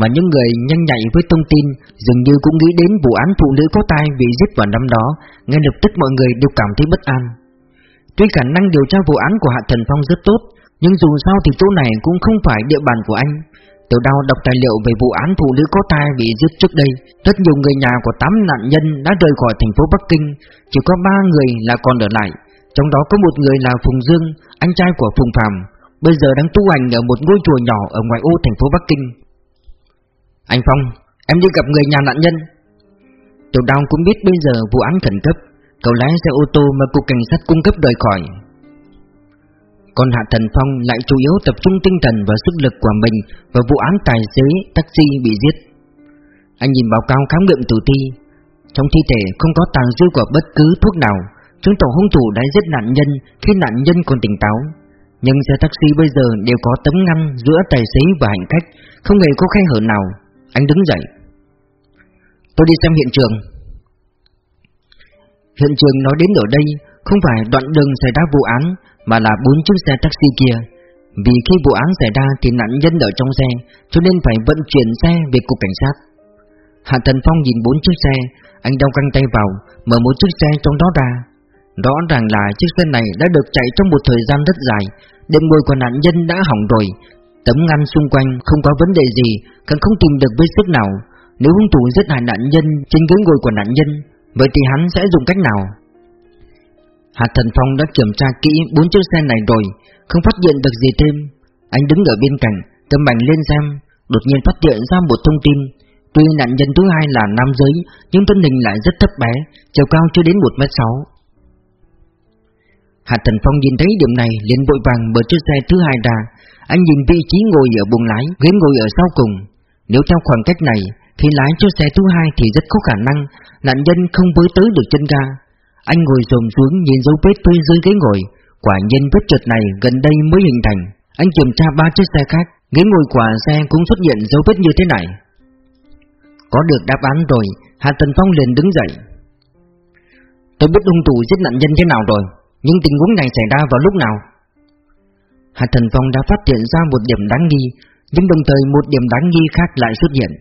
S1: mà những người nhanh nhạy với thông tin dường như cũng nghĩ đến vụ án phụ nữ có tai bị giết vào năm đó, ngay lập tức mọi người đều cảm thấy bất an. Tuy khả năng điều tra vụ án của Hạ Thần Phong rất tốt, nhưng dù sao thì chỗ này cũng không phải địa bàn của anh. Tiểu đao đọc tài liệu về vụ án phụ nữ có tai bị giết trước đây, rất nhiều người nhà của 8 nạn nhân đã rời khỏi thành phố Bắc Kinh, chỉ có 3 người là còn ở lại, trong đó có một người là Phùng Dương, anh trai của Phùng Phạm, bây giờ đang tu hành ở một ngôi chùa nhỏ ở ngoại ô thành phố Bắc Kinh. Anh Phong, em đi gặp người nhà nạn nhân. Tiểu Đao cũng biết bây giờ vụ án khẩn cấp. Cậu lái xe ô tô mà cục cảnh sát cung cấp rời khỏi. Còn Hạ Thần Phong lại chủ yếu tập trung tinh thần và sức lực của mình Vào vụ án tài xế taxi bị giết. Anh nhìn báo cáo khám nghiệm tử thi. Trong thi thể không có tàn dư của bất cứ thuốc nào, Chứng tỏ hung thủ đã giết nạn nhân khi nạn nhân còn tỉnh táo. Nhưng xe taxi bây giờ đều có tấm ngăn giữa tài xế và hành khách, Không hề có khe hở nào. Anh đứng dậy. Tôi đi xem hiện trường. Hiện trường nói đến ở đây Không phải đoạn đường xảy ra vụ án mà là bốn chiếc xe taxi kia. Vì khi vụ án xảy ra Thì nạn nhân ở trong xe, Cho nên phải vận chuyển xe về cục cảnh sát. Hạ Thần Phong nhìn bốn chiếc xe, Anh đau căng tay vào, Mở một chiếc xe trong đó ra. Rõ ràng là chiếc xe này đã được chạy trong một thời gian rất dài Đệm ngồi của nạn nhân đã hỏng rồi. Tấm ngăn xung quanh không có vấn đề gì, Càng không tìm được vết sức nào. Nếu hung thủ giết hại nạn nhân trên ghế ngồi của nạn nhân, Vậy thì hắn sẽ dùng cách nào? Hạ thần phong đã kiểm tra kỹ bốn chiếc xe này rồi Không phát hiện được gì thêm Anh đứng ở bên cạnh Cầm ảnh lên xem Đột nhiên phát hiện ra một thông tin Tuy nạn nhân thứ hai là nam giới Nhưng thân hình lại rất thấp bé Chiều cao chưa đến 1m6 Hạ thần phong nhìn thấy điểm này liền vội vàng mở chiếc xe thứ hai ra anh nhìn vị trí ngồi ở buồng lái, ghế ngồi ở sau cùng. Nếu theo khoảng cách này, khi lái chiếc xe thứ hai thì rất có khả năng nạn nhân không với tới được chân ga. Anh ngồi dồn xuống nhìn dấu vết tươi dưới ghế ngồi, quả nhiên vết trượt này gần đây mới hình thành. Anh kiểm tra ba chiếc xe khác, ghế ngồi của xe cũng xuất hiện dấu vết như thế này. Có được đáp án rồi, Hạ Tần Phong liền đứng dậy. Tôi biết hung thủ giết nạn nhân thế nào rồi, nhưng tình huống này xảy ra vào lúc nào? Hạ Thần Phong đã phát hiện ra một điểm đáng nghi, nhưng đồng thời một điểm đáng nghi khác lại xuất hiện.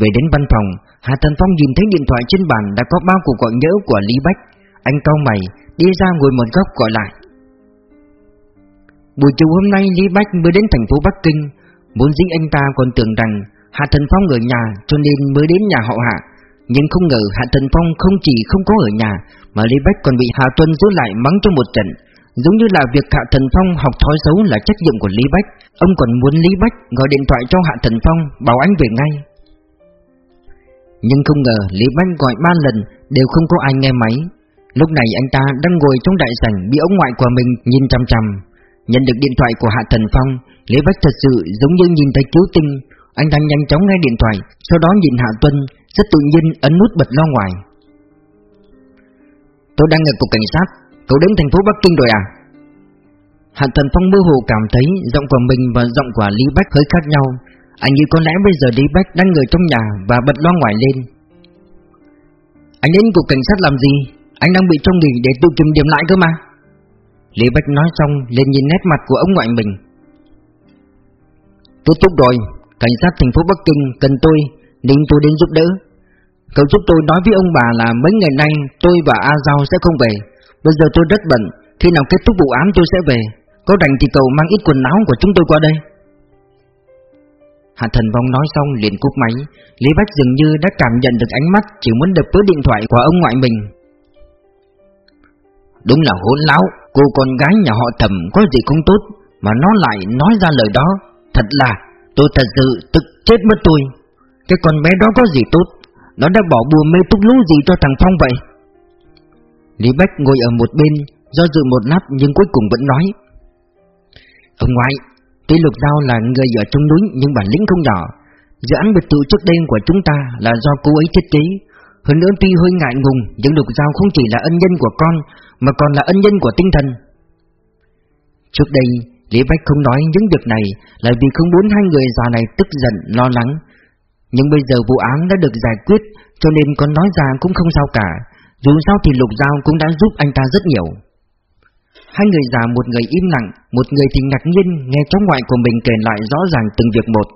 S1: Về đến văn phòng, Hạ Thần Phong nhìn thấy điện thoại trên bàn đã có bao cuộc gọi nhỡ của Lý Bách. Anh cau mày, đi ra ngồi một góc gọi lại. Buổi chiều hôm nay Lý Bách mới đến thành phố Bắc Kinh, muốn dĩ anh ta còn tưởng rằng Hạ Thần Phong ở nhà cho nên mới đến nhà họ Hạ. Nhưng không ngờ Hạ Thần Phong không chỉ không có ở nhà, mà Lý Bách còn bị Hạ Tuân giữ lại mắng cho một trận, Giống như là việc Hạ Thần Phong học thói xấu là trách nhiệm của Lý Bách. Ông còn muốn Lý Bách gọi điện thoại cho Hạ Thần Phong bảo anh về ngay. Nhưng không ngờ Lý Bách gọi ba lần đều không có ai nghe máy. Lúc này anh ta đang ngồi trong đại sảnh bị ông ngoại của mình nhìn chăm chăm Nhận được điện thoại của Hạ Thần Phong Lý Bách thật sự giống như nhìn thấy cứu tinh. Anh đang nhanh chóng nghe điện thoại, Sau đó nhìn Hạ Tuân, Rất tự nhiên ấn nút bật lo ngoài. Tôi đang ở cục cảnh sát, Cậu đến thành phố Bắc Kinh rồi à? Hạ Thần Phong mơ hồ cảm thấy Giọng của mình và giọng của Lý Bách hơi khác nhau. Anh nghĩ có lẽ bây giờ Lý Bách đang ngồi trong nhà Và bật loa ngoài lên. Anh đến cục cảnh sát làm gì? Anh đang bị trong nghỉ để tự kiểm điểm lại cơ mà? Lý Bách nói xong, liền nhìn nét mặt của ông ngoại mình. Kết thúc rồi, Cảnh sát thành phố Bắc Kinh cần tôi, Nên tôi đến giúp đỡ. Cậu giúp tôi nói với ông bà là mấy ngày nay Tôi và A Giao sẽ không về. Bây giờ tôi rất bận, Khi nào kết thúc vụ án tôi sẽ về. Có rảnh thì cậu mang ít quần áo của chúng tôi qua đây. Hạ Thần Vong nói xong liền cúp máy. Lý Bách dường như đã cảm nhận được ánh mắt Chỉ muốn đập với điện thoại của ông ngoại mình. Đúng là hỗn láo, Cô con gái nhà họ thầm có gì không tốt, Mà nó lại nói ra lời đó. Thật là, tôi thật sự tức chết mất tôi. Cái con bé đó có gì tốt? Nó đã bỏ bùa mê túc lũ gì cho thằng Phong vậy? Lý Bách ngồi ở một bên, Do dự một lát nhưng cuối cùng vẫn nói. Ông ngoại Tuy Lục Giao là người ở trong núi Nhưng bản lĩnh không nhỏ. Dự án biệt thự trước đây của chúng ta là do cô ấy thiết kế. Hơn nữa tuy hơi ngại ngùng, Nhưng Lục Giao không chỉ là ân nhân của con mà còn là ân nhân của tinh thần. Trước đây Lý Bách không nói những việc này Là vì không muốn hai người già này tức giận, lo lắng. Nhưng bây giờ vụ án đã được giải quyết Cho nên con nói ra cũng không sao cả. Dù sao thì Lục Giao cũng đã giúp anh ta rất nhiều. Hai người già một người im lặng Một người thì ngạc nhiên nghe cháu ngoại của mình kể lại rõ ràng từng việc một.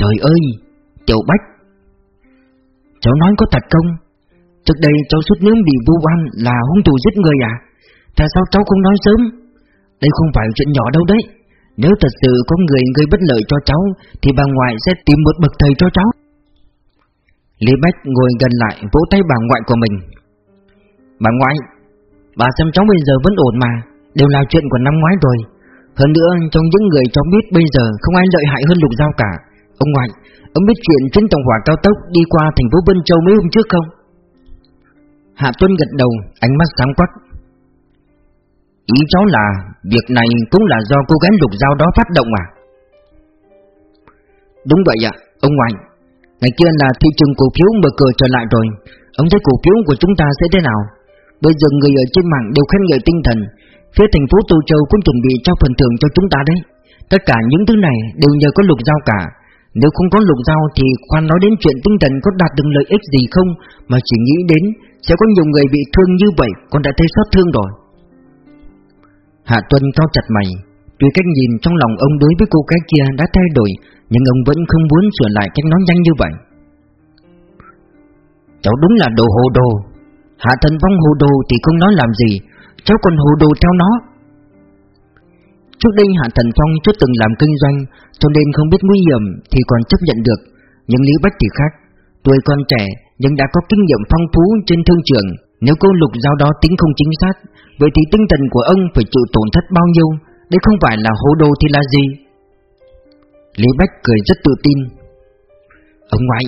S1: Trời ơi Tiểu Bách! Cháu nói có thật không? Trước đây cháu suốt nướng bị vu oan là hung thủ giết người à? Tại sao cháu không nói sớm? Đây không phải chuyện nhỏ đâu đấy. Nếu thật sự có người gây bất lợi cho cháu, Thì bà ngoại sẽ tìm một bậc thầy cho cháu. Lý Bách ngồi gần lại vỗ tay bà ngoại của mình. Bà ngoại, Bà xem cháu bây giờ vẫn ổn mà, Đều là chuyện của năm ngoái rồi. Hơn nữa, trong những người cháu biết bây giờ Không ai lợi hại hơn lục giao cả. Ông ngoại, Ông biết chuyện trên tàu hỏa cao tốc Đi qua thành phố Vân Châu mấy hôm trước không? Hạ Tuân gật đầu, Ánh mắt sáng quắc. Ý cháu là Việc này cũng là do cô gái lục dao đó phát động à? Đúng vậy ạ, Ông ngoại. Ngày kia là thị trường cổ phiếu mở cửa trở lại rồi. Ông thấy cổ phiếu của chúng ta sẽ thế nào? Bây giờ người ở trên mạng đều khen ngợi tinh thần. Phía thành phố Tô Châu cũng chuẩn bị cho phần thưởng cho chúng ta đấy. Tất cả những thứ này đều nhờ có lục dao cả. Nếu không có lục dao thì khoan nói đến chuyện tinh thần có đạt được lợi ích gì không Mà chỉ nghĩ đến sẽ có nhiều người bị thương như vậy còn đã thấy xót thương rồi. Hạ Tuân cao chặt mày, Tuy cách nhìn trong lòng ông đối với cô gái kia đã thay đổi, Nhưng ông vẫn không muốn sửa lại cách nói nhanh như vậy. Cháu đúng là đồ hồ đồ. Hạ thần vong hồ đồ thì không nói làm gì, Cháu còn hồ đồ theo nó. Trước đây Hạ Thần Phong chưa từng làm kinh doanh, Cho nên không biết nguy hiểm Thì còn chấp nhận được. Nhưng Lý Bách thì khác. Tuổi còn trẻ, nhưng đã có kinh nghiệm phong phú trên thương trường. Nếu cô lục giao đó tính không chính xác, Vậy thì tinh thần của ông phải chịu tổn thất bao nhiêu? Đây không phải là hồ đồ thì là gì? Lý Bách cười rất tự tin. Ông ngoại,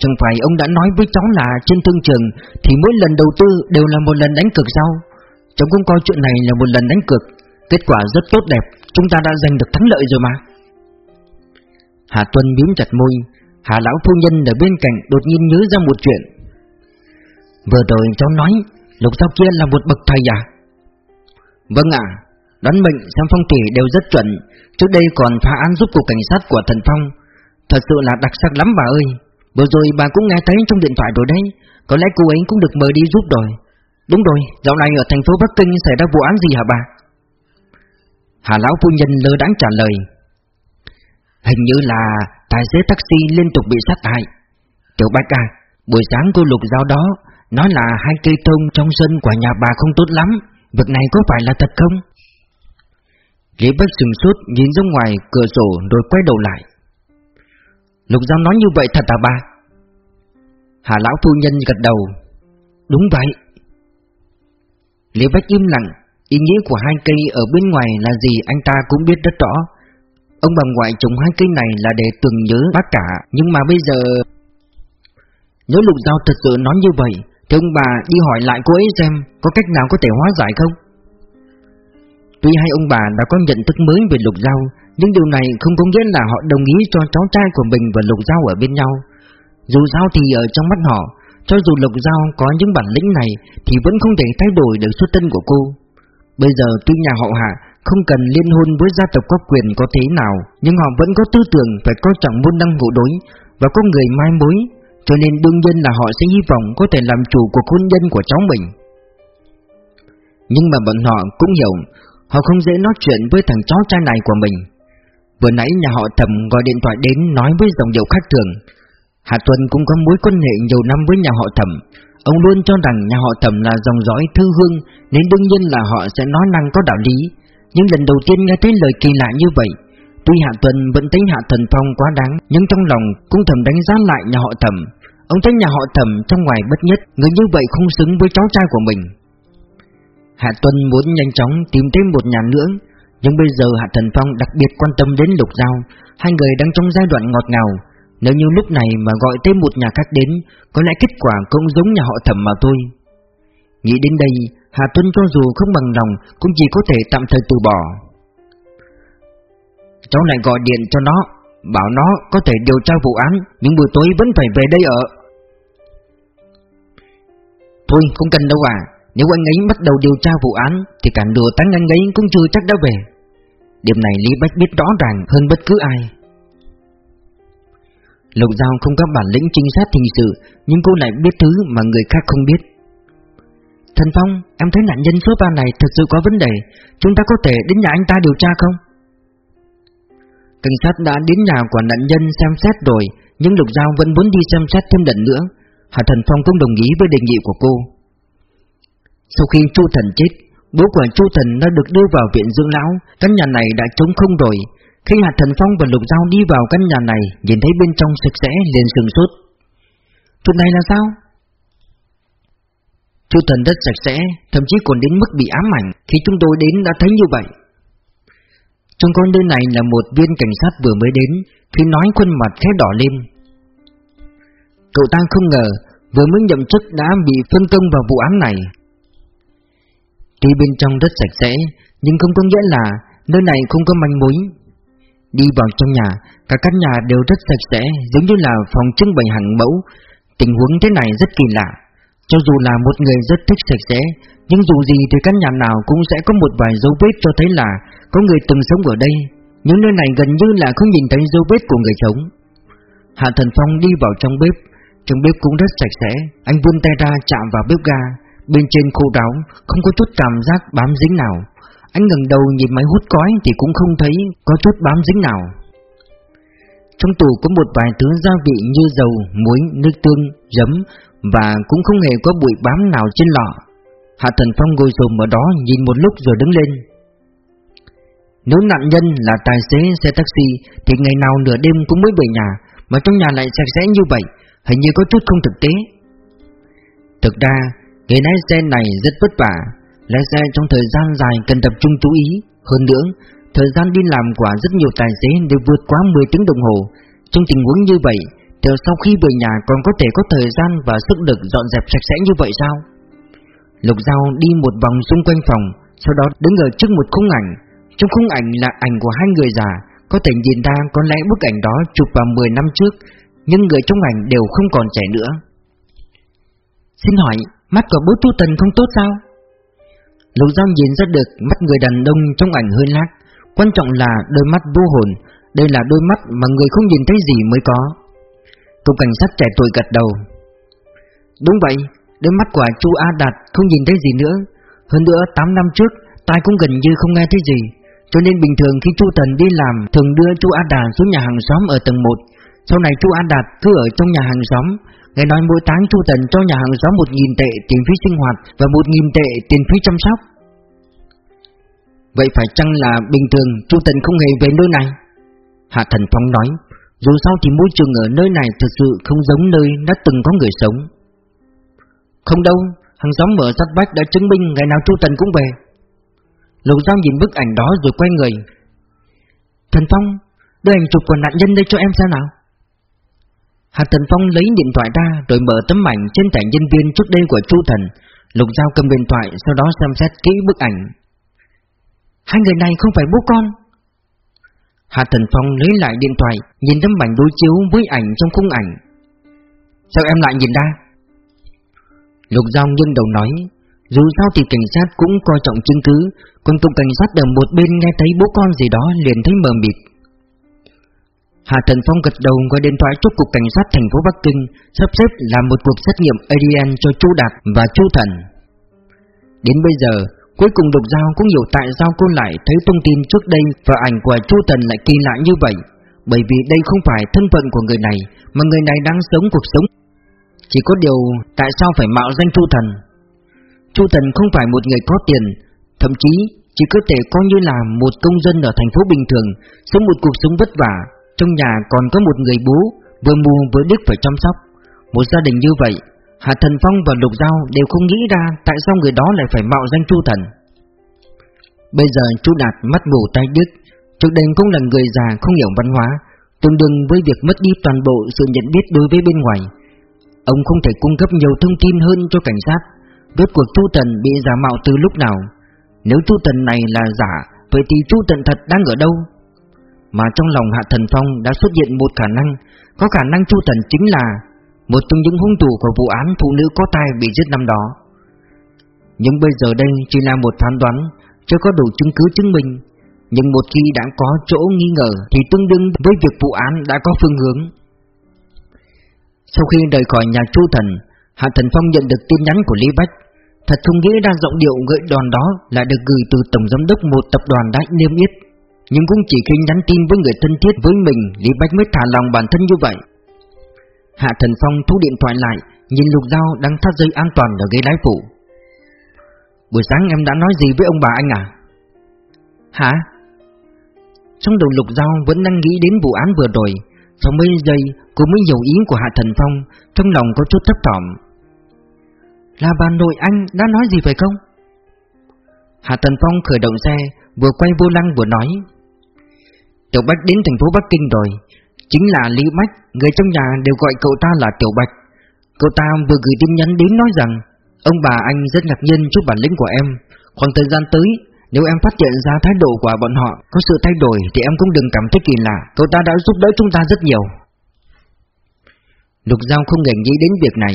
S1: Chẳng phải ông đã nói với cháu là trên thương trường Thì mỗi lần đầu tư đều là một lần đánh cược sao? Cháu cũng coi chuyện này là một lần đánh cược. Kết quả rất tốt đẹp Chúng ta đã giành được thắng lợi rồi mà. Hà Tuân biếm chặt môi Hà lão phu nhân ở bên cạnh đột nhiên nhớ ra một chuyện. Vừa rồi cháu nói Lục sao kia là một bậc thầy à? Vâng ạ Đoán mệnh xem phong thủy đều rất chuẩn Trước đây còn phá án giúp cục cảnh sát của thần phong. Thật sự là đặc sắc lắm bà ơi Vừa rồi bà cũng nghe thấy trong điện thoại rồi đấy Có lẽ cô ấy cũng được mời đi giúp rồi. Đúng rồi, dạo này ở thành phố Bắc Kinh xảy ra vụ án gì hả bà? Hà lão phu nhân lơ đáng trả lời. Hình như là tài xế taxi liên tục bị sát hại. Tiểu bạch à, buổi sáng cô lục giao đó Nói là hai cây thông trong sân của nhà bà không tốt lắm. Việc này có phải là thật không? Lý Bách sừng sốt nhìn ra ngoài cửa sổ rồi quay đầu lại. Lục Giao nói như vậy thật à ba? Hà lão phu nhân gật đầu. Đúng vậy. Lý Bách im lặng Ý nghĩa của hai cây ở bên ngoài là gì anh ta cũng biết rất rõ. Ông bà ngoại trồng hai cây này là để tưởng nhớ bác cả, Nhưng mà bây giờ Nếu lục giao thật sự nói như vậy, Thì ông bà đi hỏi lại cô ấy xem Có cách nào có thể hóa giải không. Tuy hai ông bà đã có nhận thức mới về lục giao, Nhưng điều này không có nghĩa là họ đồng ý cho cháu trai của mình và lục giao ở bên nhau. Dù sao thì ở trong mắt họ, Cho dù lục giao có những bản lĩnh này Thì vẫn không thể thay đổi được xuất thân của cô. Bây giờ tuy nhà họ hạ không cần liên hôn với gia tộc có quyền có thế nào, Nhưng họ vẫn có tư tưởng phải coi trọng môn đăng hộ đối Và có người mai mối, Cho nên đương nhiên là họ sẽ hy vọng có thể làm chủ cuộc hôn nhân của cháu mình. Nhưng mà bọn họ cũng hiểu, Họ không dễ nói chuyện với thằng cháu trai này của mình. Vừa nãy nhà họ thầm gọi điện thoại đến nói với dòng điệu khách thường. Hà Tuân cũng có mối quan hệ nhiều năm với nhà họ thẩm. Ông luôn cho rằng nhà họ thẩm là dòng dõi thư hương, Nên đương nhiên là họ sẽ nói năng có đạo lý. Nhưng lần đầu tiên nghe thấy lời kỳ lạ như vậy, Tuy Hạ Tuân vẫn thấy Hạ Thần Phong quá đáng, Nhưng trong lòng cũng thầm đánh giá lại nhà họ thẩm. Ông thấy nhà họ thẩm trong ngoài bất nhất, Người như vậy không xứng với cháu trai của mình. Hạ Tuân muốn nhanh chóng tìm thêm một nhà nữa, Nhưng bây giờ Hạ Thần Phong đặc biệt quan tâm đến Lục Giao, Hai người đang trong giai đoạn ngọt ngào. Nếu như lúc này mà gọi thêm một nhà khác đến, Có lẽ kết quả cũng giống nhà họ thẩm mà thôi. Nghĩ đến đây, Hà Tuân cho dù không bằng lòng, Cũng chỉ có thể tạm thời từ bỏ. Cháu lại gọi điện cho nó, Bảo nó có thể điều tra vụ án, Nhưng buổi tối vẫn phải về đây ở. Thôi, không cần đâu à Nếu anh ấy bắt đầu điều tra vụ án, Thì cả nửa tháng anh ấy cũng chưa chắc đã về. Điểm này Lý Bách biết rõ ràng hơn bất cứ ai. Lục Giao không có bản lĩnh trinh sát hình sự Nhưng cô lại biết thứ mà người khác không biết Thần Phong, em thấy nạn nhân số 3 này thật sự có vấn đề Chúng ta có thể đến nhà anh ta điều tra không? Cảnh sát đã đến nhà của nạn nhân xem xét rồi Nhưng Lục Giao vẫn muốn đi xem xét thêm lần nữa Hạ Thần Phong cũng đồng ý với đề nghị của cô Sau khi Chu Thần chết Bố của Chu Thần đã được đưa vào viện dưỡng lão Căn nhà này đã trống không rồi khi Hạ Thần Phong và Lục Giao đi vào căn nhà này, Nhìn thấy bên trong sạch sẽ, liền sừng sốt. Chuyện này là sao? Chu Thần rất sạch sẽ, Thậm chí còn đến mức bị ám ảnh Khi chúng tôi đến đã thấy như vậy. Trong con nơi này là một viên cảnh sát vừa mới đến, Khi nói khuôn mặt khẽ đỏ lên. Cậu ta không ngờ, Vừa mới nhậm chức đã bị phân công vào vụ án này. Tuy bên trong rất sạch sẽ, Nhưng không có nghĩa là Nơi này không có manh mối. Đi vào trong nhà, Cả căn nhà đều rất sạch sẽ, Giống như là phòng trưng bày hàng mẫu. Tình huống thế này rất kỳ lạ. Cho dù là một người rất thích sạch sẽ, Nhưng dù gì thì căn nhà nào cũng sẽ có một vài dấu vết cho thấy là Có người từng sống ở đây Những nơi này gần như là không nhìn thấy dấu vết của người sống. Hạ Thần Phong đi vào trong bếp Trong bếp cũng rất sạch sẽ, Anh vươn tay ra chạm vào bếp ga, Bên trên khô ráo, Không có chút cảm giác bám dính nào. Anh ngẩng đầu nhìn máy hút khói Thì cũng không thấy có chút bám dính nào. Trong tủ có một vài thứ gia vị như dầu, muối, nước tương, giấm Và cũng không hề có bụi bám nào trên lọ. Hạ Thần Phong ngồi xồm ở đó nhìn một lúc rồi đứng lên. Nếu nạn nhân là tài xế xe taxi Thì ngày nào nửa đêm cũng mới về nhà Mà trong nhà lại sạch sẽ như vậy Hình như có chút không thực tế. Thực ra Người lái xe này rất vất vả. Lái xe trong thời gian dài cần tập trung chú ý. Hơn nữa, Thời gian đi làm của rất nhiều tài xế đều vượt quá 10 tiếng đồng hồ. Trong tình huống như vậy đều sau khi về nhà còn có thể có thời gian và sức lực dọn dẹp sạch sẽ như vậy sao? Lục Giao đi một vòng xung quanh phòng, Sau đó đứng ở trước một khung ảnh. Trong khung ảnh là ảnh của hai người già. Có thể nhìn ra có lẽ bức ảnh đó chụp vào 10 năm trước, Nhưng người trong ảnh đều không còn trẻ nữa. Xin hỏi, Mắt của bố chú Tần không tốt sao? Lục Giao nhìn ra được mắt người đàn ông trong ảnh hơi lác Quan trọng là đôi mắt vô hồn, Đây là đôi mắt mà người không nhìn thấy gì mới có. Cục cảnh sát trẻ tuổi gật đầu. Đúng vậy, Đôi mắt của chú A Đạt không nhìn thấy gì nữa. Hơn nữa 8 năm trước, Tai cũng gần như không nghe thấy gì. Cho nên bình thường khi chú Tần đi làm, Thường đưa chú A Đạt xuống nhà hàng xóm ở tầng 1 Sau này chú A Đạt cứ ở trong nhà hàng xóm Nghe nói mỗi tháng Chu Tần cho nhà hàng xóm 1.000 tệ tiền phí sinh hoạt và 1.000 tệ tiền phí chăm sóc. Vậy phải chăng là bình thường Chu Tần không hề về nơi này? Hạ Thần Phong nói, dù sao thì môi trường ở nơi này thực sự không giống nơi đã từng có người sống. Không đâu, hàng xóm ở sát vách đã chứng minh ngày nào Chu Tần cũng về. Lục Giao nhìn bức ảnh đó rồi quay người Thần Phong Đưa ảnh chụp của nạn nhân đây cho em xem nào Hạ Thần Phong lấy điện thoại ra Rồi mở tấm ảnh trên thẻ nhân viên trước đây của Chu Thần, Lục Giao cầm điện thoại, Sau đó xem xét kỹ bức ảnh. Hai người này không phải bố con. Hạ Thần Phong lấy lại điện thoại, Nhìn tấm ảnh đối chiếu với ảnh trong khung ảnh. Sao em lại nhìn ra? Lục Giao nghiêng đầu nói, Dù sao thì cảnh sát cũng coi trọng chứng cứ, Còn cục cảnh sát ở một bên nghe thấy bố con gì đó liền thấy mờ mịt. Hạ Thần Phong gật đầu gọi điện thoại cho cục cảnh sát thành phố Bắc Kinh, Sắp xếp làm một cuộc xét nghiệm ADN cho Chu Đạt và Chu Thần. Đến bây giờ, Cuối cùng độc Giao cũng hiểu tại sao cô lại thấy thông tin trước đây và ảnh của Chu Thần lại kỳ lạ như vậy. Bởi vì đây không phải thân phận của người này, Mà người này đang sống cuộc sống. Chỉ có điều, tại sao phải mạo danh Chu Thần? Chu Thần không phải một người có tiền, Thậm chí chỉ có thể coi như là một công dân ở thành phố bình thường, Sống một cuộc sống vất vả. Trong nhà còn có một người bố Vừa mù vừa đức phải chăm sóc Một gia đình như vậy Hạ Thần Phong và Lục Giao đều không nghĩ ra tại sao người đó lại phải mạo danh Chu Thần. Bây giờ Chu Đạt mắt mù tay đứt, trước đây cũng là người già không hiểu văn hóa, tương đương với việc mất đi toàn bộ sự nhận biết đối với bên ngoài. Ông không thể cung cấp nhiều thông tin hơn cho cảnh sát. Rốt cuộc Chu Thần bị giả mạo từ lúc nào? Nếu Chu Thần này là giả, vậy thì Chu Thần thật đang ở đâu? Mà trong lòng Hạ Thần Phong đã xuất hiện một khả năng, có khả năng Chu Thần chính là một trong những hung thủ của vụ án phụ nữ có tai bị giết năm đó. Nhưng bây giờ đây chỉ là một phán đoán, chưa có đủ chứng cứ chứng minh. Nhưng một khi đã có chỗ nghi ngờ thì tương đương với việc vụ án đã có phương hướng. Sau khi rời khỏi nhà Chu Thần, Hạ Thần Phong nhận được tin nhắn của Lý Bách. Thật không nghĩ ra giọng điệu gợi đòn đó là được gửi từ Tổng Giám đốc một tập đoàn đã niêm yết. Nhưng cũng chỉ khi nhắn tin với người thân thiết với mình, Lý Bách mới thả lòng bản thân như vậy Hạ Thần Phong thu điện thoại lại, Nhìn Lục Giao đang thắt dây an toàn ở ghế lái phụ Buổi sáng em đã nói gì với ông bà anh à? Hả? Trong đầu Lục Giao vẫn đang nghĩ đến vụ án vừa rồi, Sau mấy giây cô mới hiểu ý của Hạ Thần Phong, Trong lòng có chút thấp thỏm Là bà nội anh đã nói gì phải không? Hạ Thần Phong khởi động xe Vừa quay vô lăng vừa nói, Tiểu Bách đến thành phố Bắc Kinh rồi, Chính là Lý Bách, Người trong nhà đều gọi cậu ta là Tiểu Bạch Cậu ta vừa gửi tin nhắn đến nói rằng, Ông bà anh rất ngạc nhiên trước bản lĩnh của em. Khoảng thời gian tới, Nếu em phát hiện ra thái độ của bọn họ Có sự thay đổi thì em cũng đừng cảm thấy kỳ lạ, Cậu ta đã giúp đỡ chúng ta rất nhiều. Lục Giao không hề nghĩ đến việc này.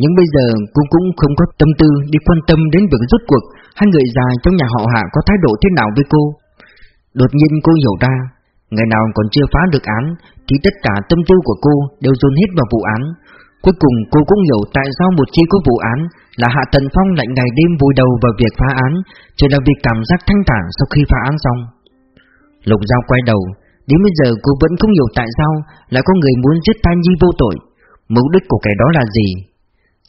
S1: Nhưng bây giờ cô cũng không có tâm tư Đi quan tâm đến việc rút cuộc Hai người già trong nhà họ hạ có thái độ thế nào với cô. Đột nhiên cô hiểu ra, Ngày nào còn chưa phá được án Thì tất cả tâm tư của cô đều dồn hết vào vụ án. Cuối cùng cô cũng hiểu tại sao một khi có vụ án Là Hạ Tần Phong lại ngày đêm vùi đầu vào việc phá án, Chỉ là vì cảm giác thanh thản sau khi phá án xong. Lục Giao quay đầu, Đến bây giờ cô vẫn không hiểu tại sao Lại có người muốn giết Thanh Nhi vô tội. Mục đích của kẻ đó là gì?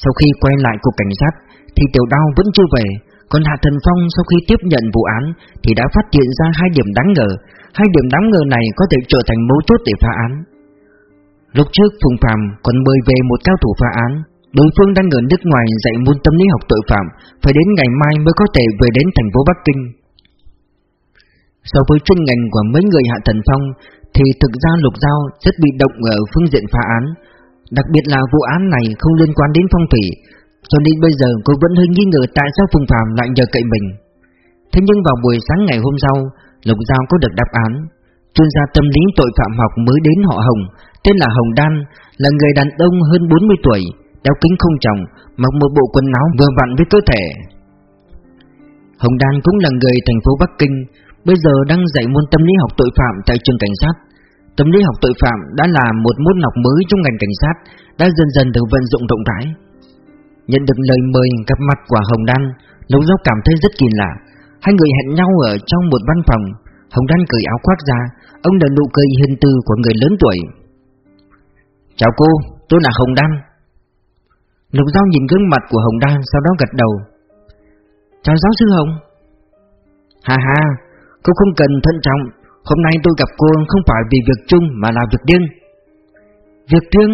S1: Sau khi quay lại cục cảnh sát, Thì tiểu đao vẫn chưa về. Còn Hạ Thần Phong sau khi tiếp nhận vụ án, Thì đã phát hiện ra hai điểm đáng ngờ. Hai điểm đáng ngờ này có thể trở thành mấu chốt để phá án. Lúc trước Phùng Phạm còn mời về một cao thủ phá án. Đối phương đang ở nước ngoài dạy môn tâm lý học tội phạm, Phải đến ngày mai mới có thể về đến thành phố Bắc Kinh. So với chuyên ngành của mấy người Hạ Thần Phong, Thì thực ra Lục Giao rất bị động ở phương diện phá án. Đặc biệt là vụ án này không liên quan đến phong thủy, Cho nên bây giờ cô vẫn hơi nghi ngờ tại sao Phùng Phạm lại nhờ cậy mình. Thế nhưng vào buổi sáng ngày hôm sau Lục Giao có được đáp án. Chuyên gia tâm lý tội phạm học mới đến họ Hồng, Tên là Hồng Đan, Là người đàn ông hơn 40 tuổi, Đeo kính không tròng Mặc một bộ quần áo vừa vặn với cơ thể. Hồng Đan cũng là người thành phố Bắc Kinh, Bây giờ đang dạy môn tâm lý học tội phạm tại trường cảnh sát. Tâm lý học tội phạm đã là một môn học mới trong ngành cảnh sát Đã dần dần được vận dụng rộng rãi. Nhận được lời mời gặp mặt của Hồng Đan Lục Giao cảm thấy rất kỳ lạ. Hai người hẹn nhau ở trong một văn phòng. Hồng Đan cởi áo khoác ra Ông đã nụ cười hiền từ của người lớn tuổi. Chào cô, tôi là Hồng Đan. Lục Giao nhìn gương mặt của Hồng Đan Sau đó gật đầu. Chào giáo sư Hồng. Hà hà, cô không cần thận trọng Hôm nay tôi gặp cô không phải vì việc chung Mà là việc riêng Việc riêng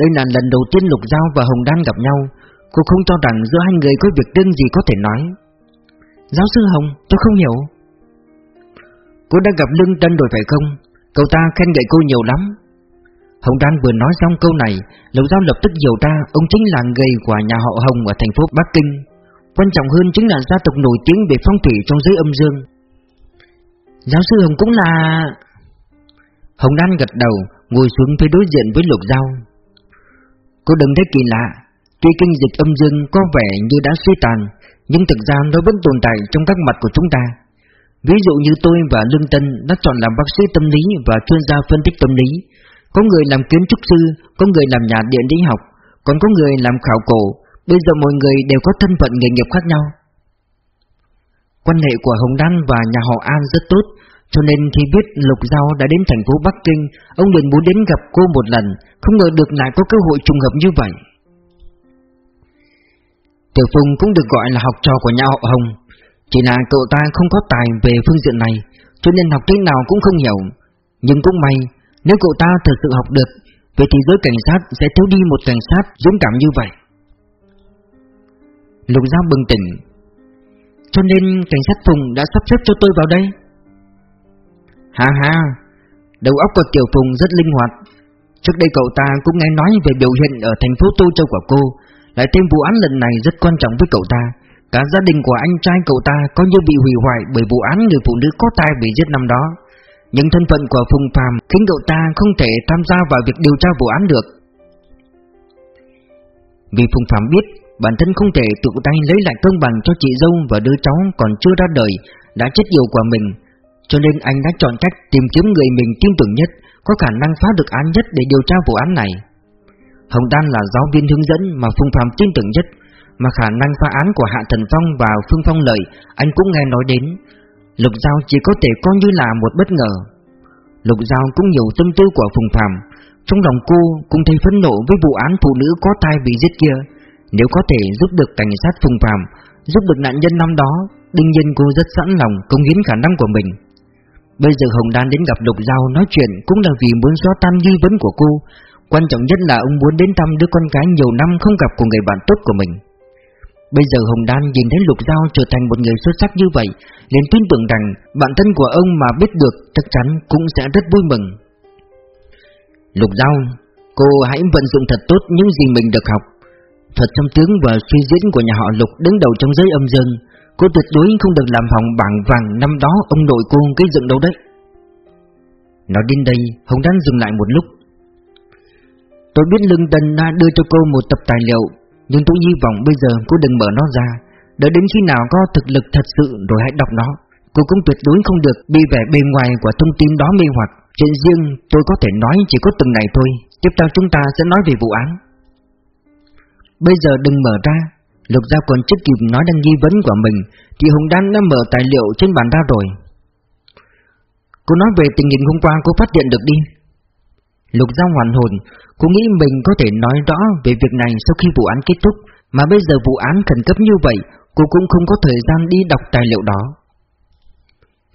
S1: Đây là lần đầu tiên Lục Giao và Hồng Đan gặp nhau Cô không cho rằng giữa hai người có việc riêng gì có thể nói Giáo sư Hồng, tôi không hiểu. Cô đã gặp Lương Tân rồi phải không? Cậu ta khen ngợi cô nhiều lắm. Hồng Đan vừa nói xong câu này, Lục Giao lập tức hiểu ra ông chính là người của nhà họ Hồng ở thành phố Bắc Kinh. Quan trọng hơn chính là gia tộc nổi tiếng về phong thủy trong giới âm dương. Giáo sư Hồng cũng là... Hồng Đan gật đầu, ngồi xuống phía đối diện với Lục Giao. Cô đừng thấy kỳ lạ, tuy kinh dịch âm dương có vẻ như đã suy tàn, nhưng thực ra nó vẫn tồn tại trong các mặt của chúng ta. Ví dụ như tôi và Lương Tân đã chọn làm bác sĩ tâm lý và chuyên gia phân tích tâm lý. Có người làm kiến trúc sư, có người làm nhà điện lý học, còn có người làm khảo cổ. Bây giờ mọi người đều có thân phận nghề nghiệp khác nhau. Quan hệ của Hồng Đan và nhà họ An rất tốt, cho nên khi biết Lục Giao đã đến thành phố Bắc Kinh, ông liền muốn đến gặp cô một lần, không ngờ được lại có cơ hội trùng hợp như vậy. Tiểu Phùng cũng được gọi là học trò của nhà họ Hồng, chỉ là cậu ta không có tài về phương diện này, cho nên học thế nào cũng không hiểu. Nhưng cũng may, nếu cậu ta thực sự học được, vậy thì giới cảnh sát sẽ thiếu đi một cảnh sát dũng cảm như vậy. Lục Giao bừng tỉnh, cho nên cảnh sát Phùng đã sắp xếp cho tôi vào đây. Ha ha, đầu óc của Tiểu Phùng rất linh hoạt. Trước đây cậu ta cũng nghe nói về biểu hiện ở thành phố Tô Châu của cô, lại thêm vụ án lần này rất quan trọng với cậu ta. Cả gia đình của anh trai cậu ta có như bị hủy hoại bởi vụ án người phụ nữ có tai bị giết năm đó. Nhưng thân phận của Phùng Phàm khiến cậu ta không thể tham gia vào việc điều tra vụ án được. Vì Phùng Phàm biết bản thân không thể tự tay lấy lại công bằng cho chị dâu và đứa cháu còn chưa ra đời đã chết yêu của mình, cho nên anh đã chọn cách tìm kiếm người mình tin tưởng nhất, có khả năng phá được án nhất để điều tra vụ án này. Hồng Đan là giáo viên hướng dẫn mà Phương Phạm tin tưởng nhất, mà khả năng phá án của Hạ Thần Phong và Phương Phong Lợi anh cũng nghe nói đến. Lục Giao chỉ có thể coi như là một bất ngờ. Lục Giao cũng nhiều tâm tư của Phùng Phạm, trong lòng cô cũng thấy phẫn nộ với vụ án phụ nữ có thai bị giết kia. Nếu có thể giúp được cảnh sát Phùng Phạm, giúp được nạn nhân năm đó, đương nhiên cô rất sẵn lòng công hiến khả năng của mình. Bây giờ Hồng Đan đến gặp Lục Giao nói chuyện cũng là vì muốn xóa tan nghi vấn của cô, Quan trọng nhất là ông muốn đến thăm đứa con gái nhiều năm không gặp của người bạn tốt của mình. Bây giờ Hồng Đan nhìn thấy Lục Giao trở thành một người xuất sắc như vậy liền tin tưởng rằng bạn thân của ông mà biết được chắc chắn cũng sẽ rất vui mừng. Lục Giao, cô hãy vận dụng thật tốt những gì mình được học. Thuật xâm tướng và suy diễn của nhà họ Lục đứng đầu trong giới âm dương Cô tuyệt đối không được làm hỏng bảng vàng năm đó ông nội cô gây dựng đâu đấy. Nói đến đây, Hồng Đan dừng lại một lúc. Tôi biết Lương Tân đã đưa cho cô một tập tài liệu Nhưng tôi hy vọng bây giờ cô đừng mở nó ra. Đợi đến khi nào có thực lực thật sự rồi hãy đọc nó. Cô cũng tuyệt đối không được bị vẻ bề ngoài của thông tin đó mê hoặc. Chuyện riêng tôi có thể nói chỉ có từng này thôi. Tiếp theo chúng ta sẽ nói về vụ án. Bây giờ đừng mở ra. Lục Giao còn chưa kịp nói đang nghi vấn của mình, Thì hùng Đan đã mở tài liệu trên bàn ra rồi. Cô nói về tình hình hôm qua cô phát hiện được đi. Lục Giao hoàn hồn, Cô nghĩ mình có thể nói rõ về việc này sau khi vụ án kết thúc, Mà bây giờ vụ án khẩn cấp như vậy, Cô cũng không có thời gian đi đọc tài liệu đó.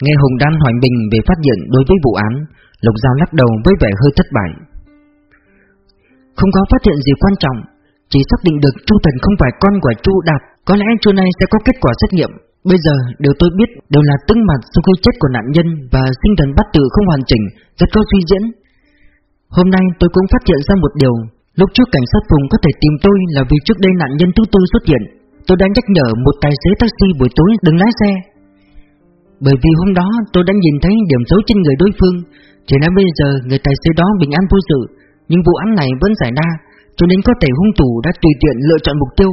S1: Nghe hùng Đan hỏi mình về phát hiện đối với vụ án, Lục Giao lắc đầu với vẻ hơi thất bại. Không có phát hiện gì quan trọng chỉ xác định được Chu Thần không phải con của Chu Đạt Có lẽ trưa nay sẽ có kết quả xét nghiệm. Bây giờ, điều tôi biết, đều là tương mặt sau khi chết của nạn nhân Và sinh thần bắt tử không hoàn chỉnh, Rất có suy diễn. Hôm nay, tôi cũng phát hiện ra một điều. Lúc trước cảnh sát vùng có thể tìm tôi là vì trước đây nạn nhân thứ tư xuất hiện. Tôi đã nhắc nhở một tài xế taxi buổi tối đừng lái xe. Bởi vì hôm đó, tôi đã nhìn thấy điểm xấu trên người đối phương. Chỉ là bây giờ người tài xế đó bình an vô sự, Nhưng vụ án này vẫn xảy ra. Cho nên có thể hung thủ đã tùy tiện lựa chọn mục tiêu.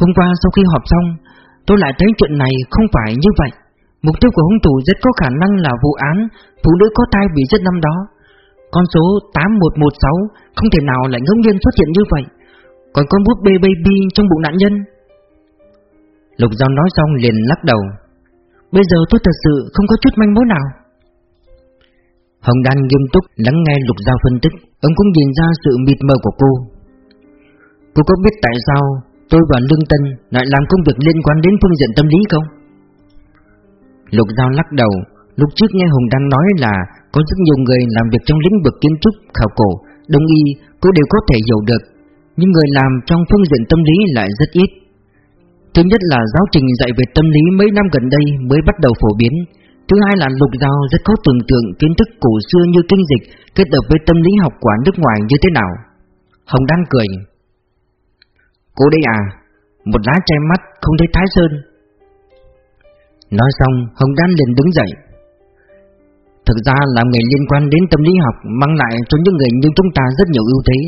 S1: Hôm qua sau khi họp xong, Tôi lại thấy chuyện này không phải như vậy. Mục tiêu của hung thủ rất có khả năng là vụ án Phụ nữ có thai bị giết năm đó. Con số 8116 không thể nào lại ngẫu nhiên xuất hiện như vậy. Còn con búp bê baby trong bụng nạn nhân. Lục Giao nói xong liền lắc đầu. Bây giờ tôi thật sự không có chút manh mối nào. Hồng Đan nghiêm túc lắng nghe Lục Giao phân tích. Ông cũng nhìn ra sự mịt mờ của cô. Cô có biết tại sao tôi và Lương Tân lại làm công việc liên quan đến phương diện tâm lý không? Lục Giao lắc đầu Lúc trước nghe Hùng đang nói là có rất nhiều người làm việc trong lĩnh vực kiến trúc, khảo cổ, đông y Cô đều có thể hiểu được Nhưng người làm trong phương diện tâm lý lại rất ít Thứ nhất là giáo trình dạy về tâm lý mấy năm gần đây mới bắt đầu phổ biến Thứ hai là lục giao rất khó tưởng tượng kiến thức cổ xưa như kinh dịch kết hợp với tâm lý học của nước ngoài như thế nào. Hồng đang cười. Cô đây à, một lá che mắt không thấy Thái Sơn. Nói xong, Hồng Đan liền đứng dậy. Thực ra làm nghề liên quan đến tâm lý học mang lại cho những người như chúng ta rất nhiều ưu thế.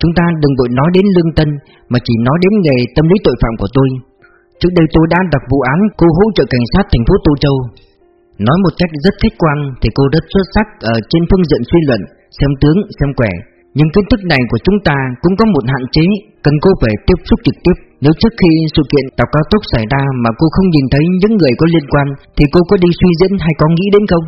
S1: Chúng ta đừng vội nói đến lương tân mà chỉ nói đến nghề tâm lý tội phạm của tôi. Trước đây tôi đã đặt vụ án cô hỗ trợ cảnh sát thành phố Tô Châu Nói một cách rất khách quan thì cô rất xuất sắc ở trên phương diện suy luận, xem tướng, xem quẻ. Nhưng kiến thức này của chúng ta cũng có một hạn chế, cần cô phải tiếp xúc trực tiếp. Nếu trước khi sự kiện tàu cao tốc xảy ra mà cô không nhìn thấy những người có liên quan thì cô có đi suy diễn hay có nghĩ đến không?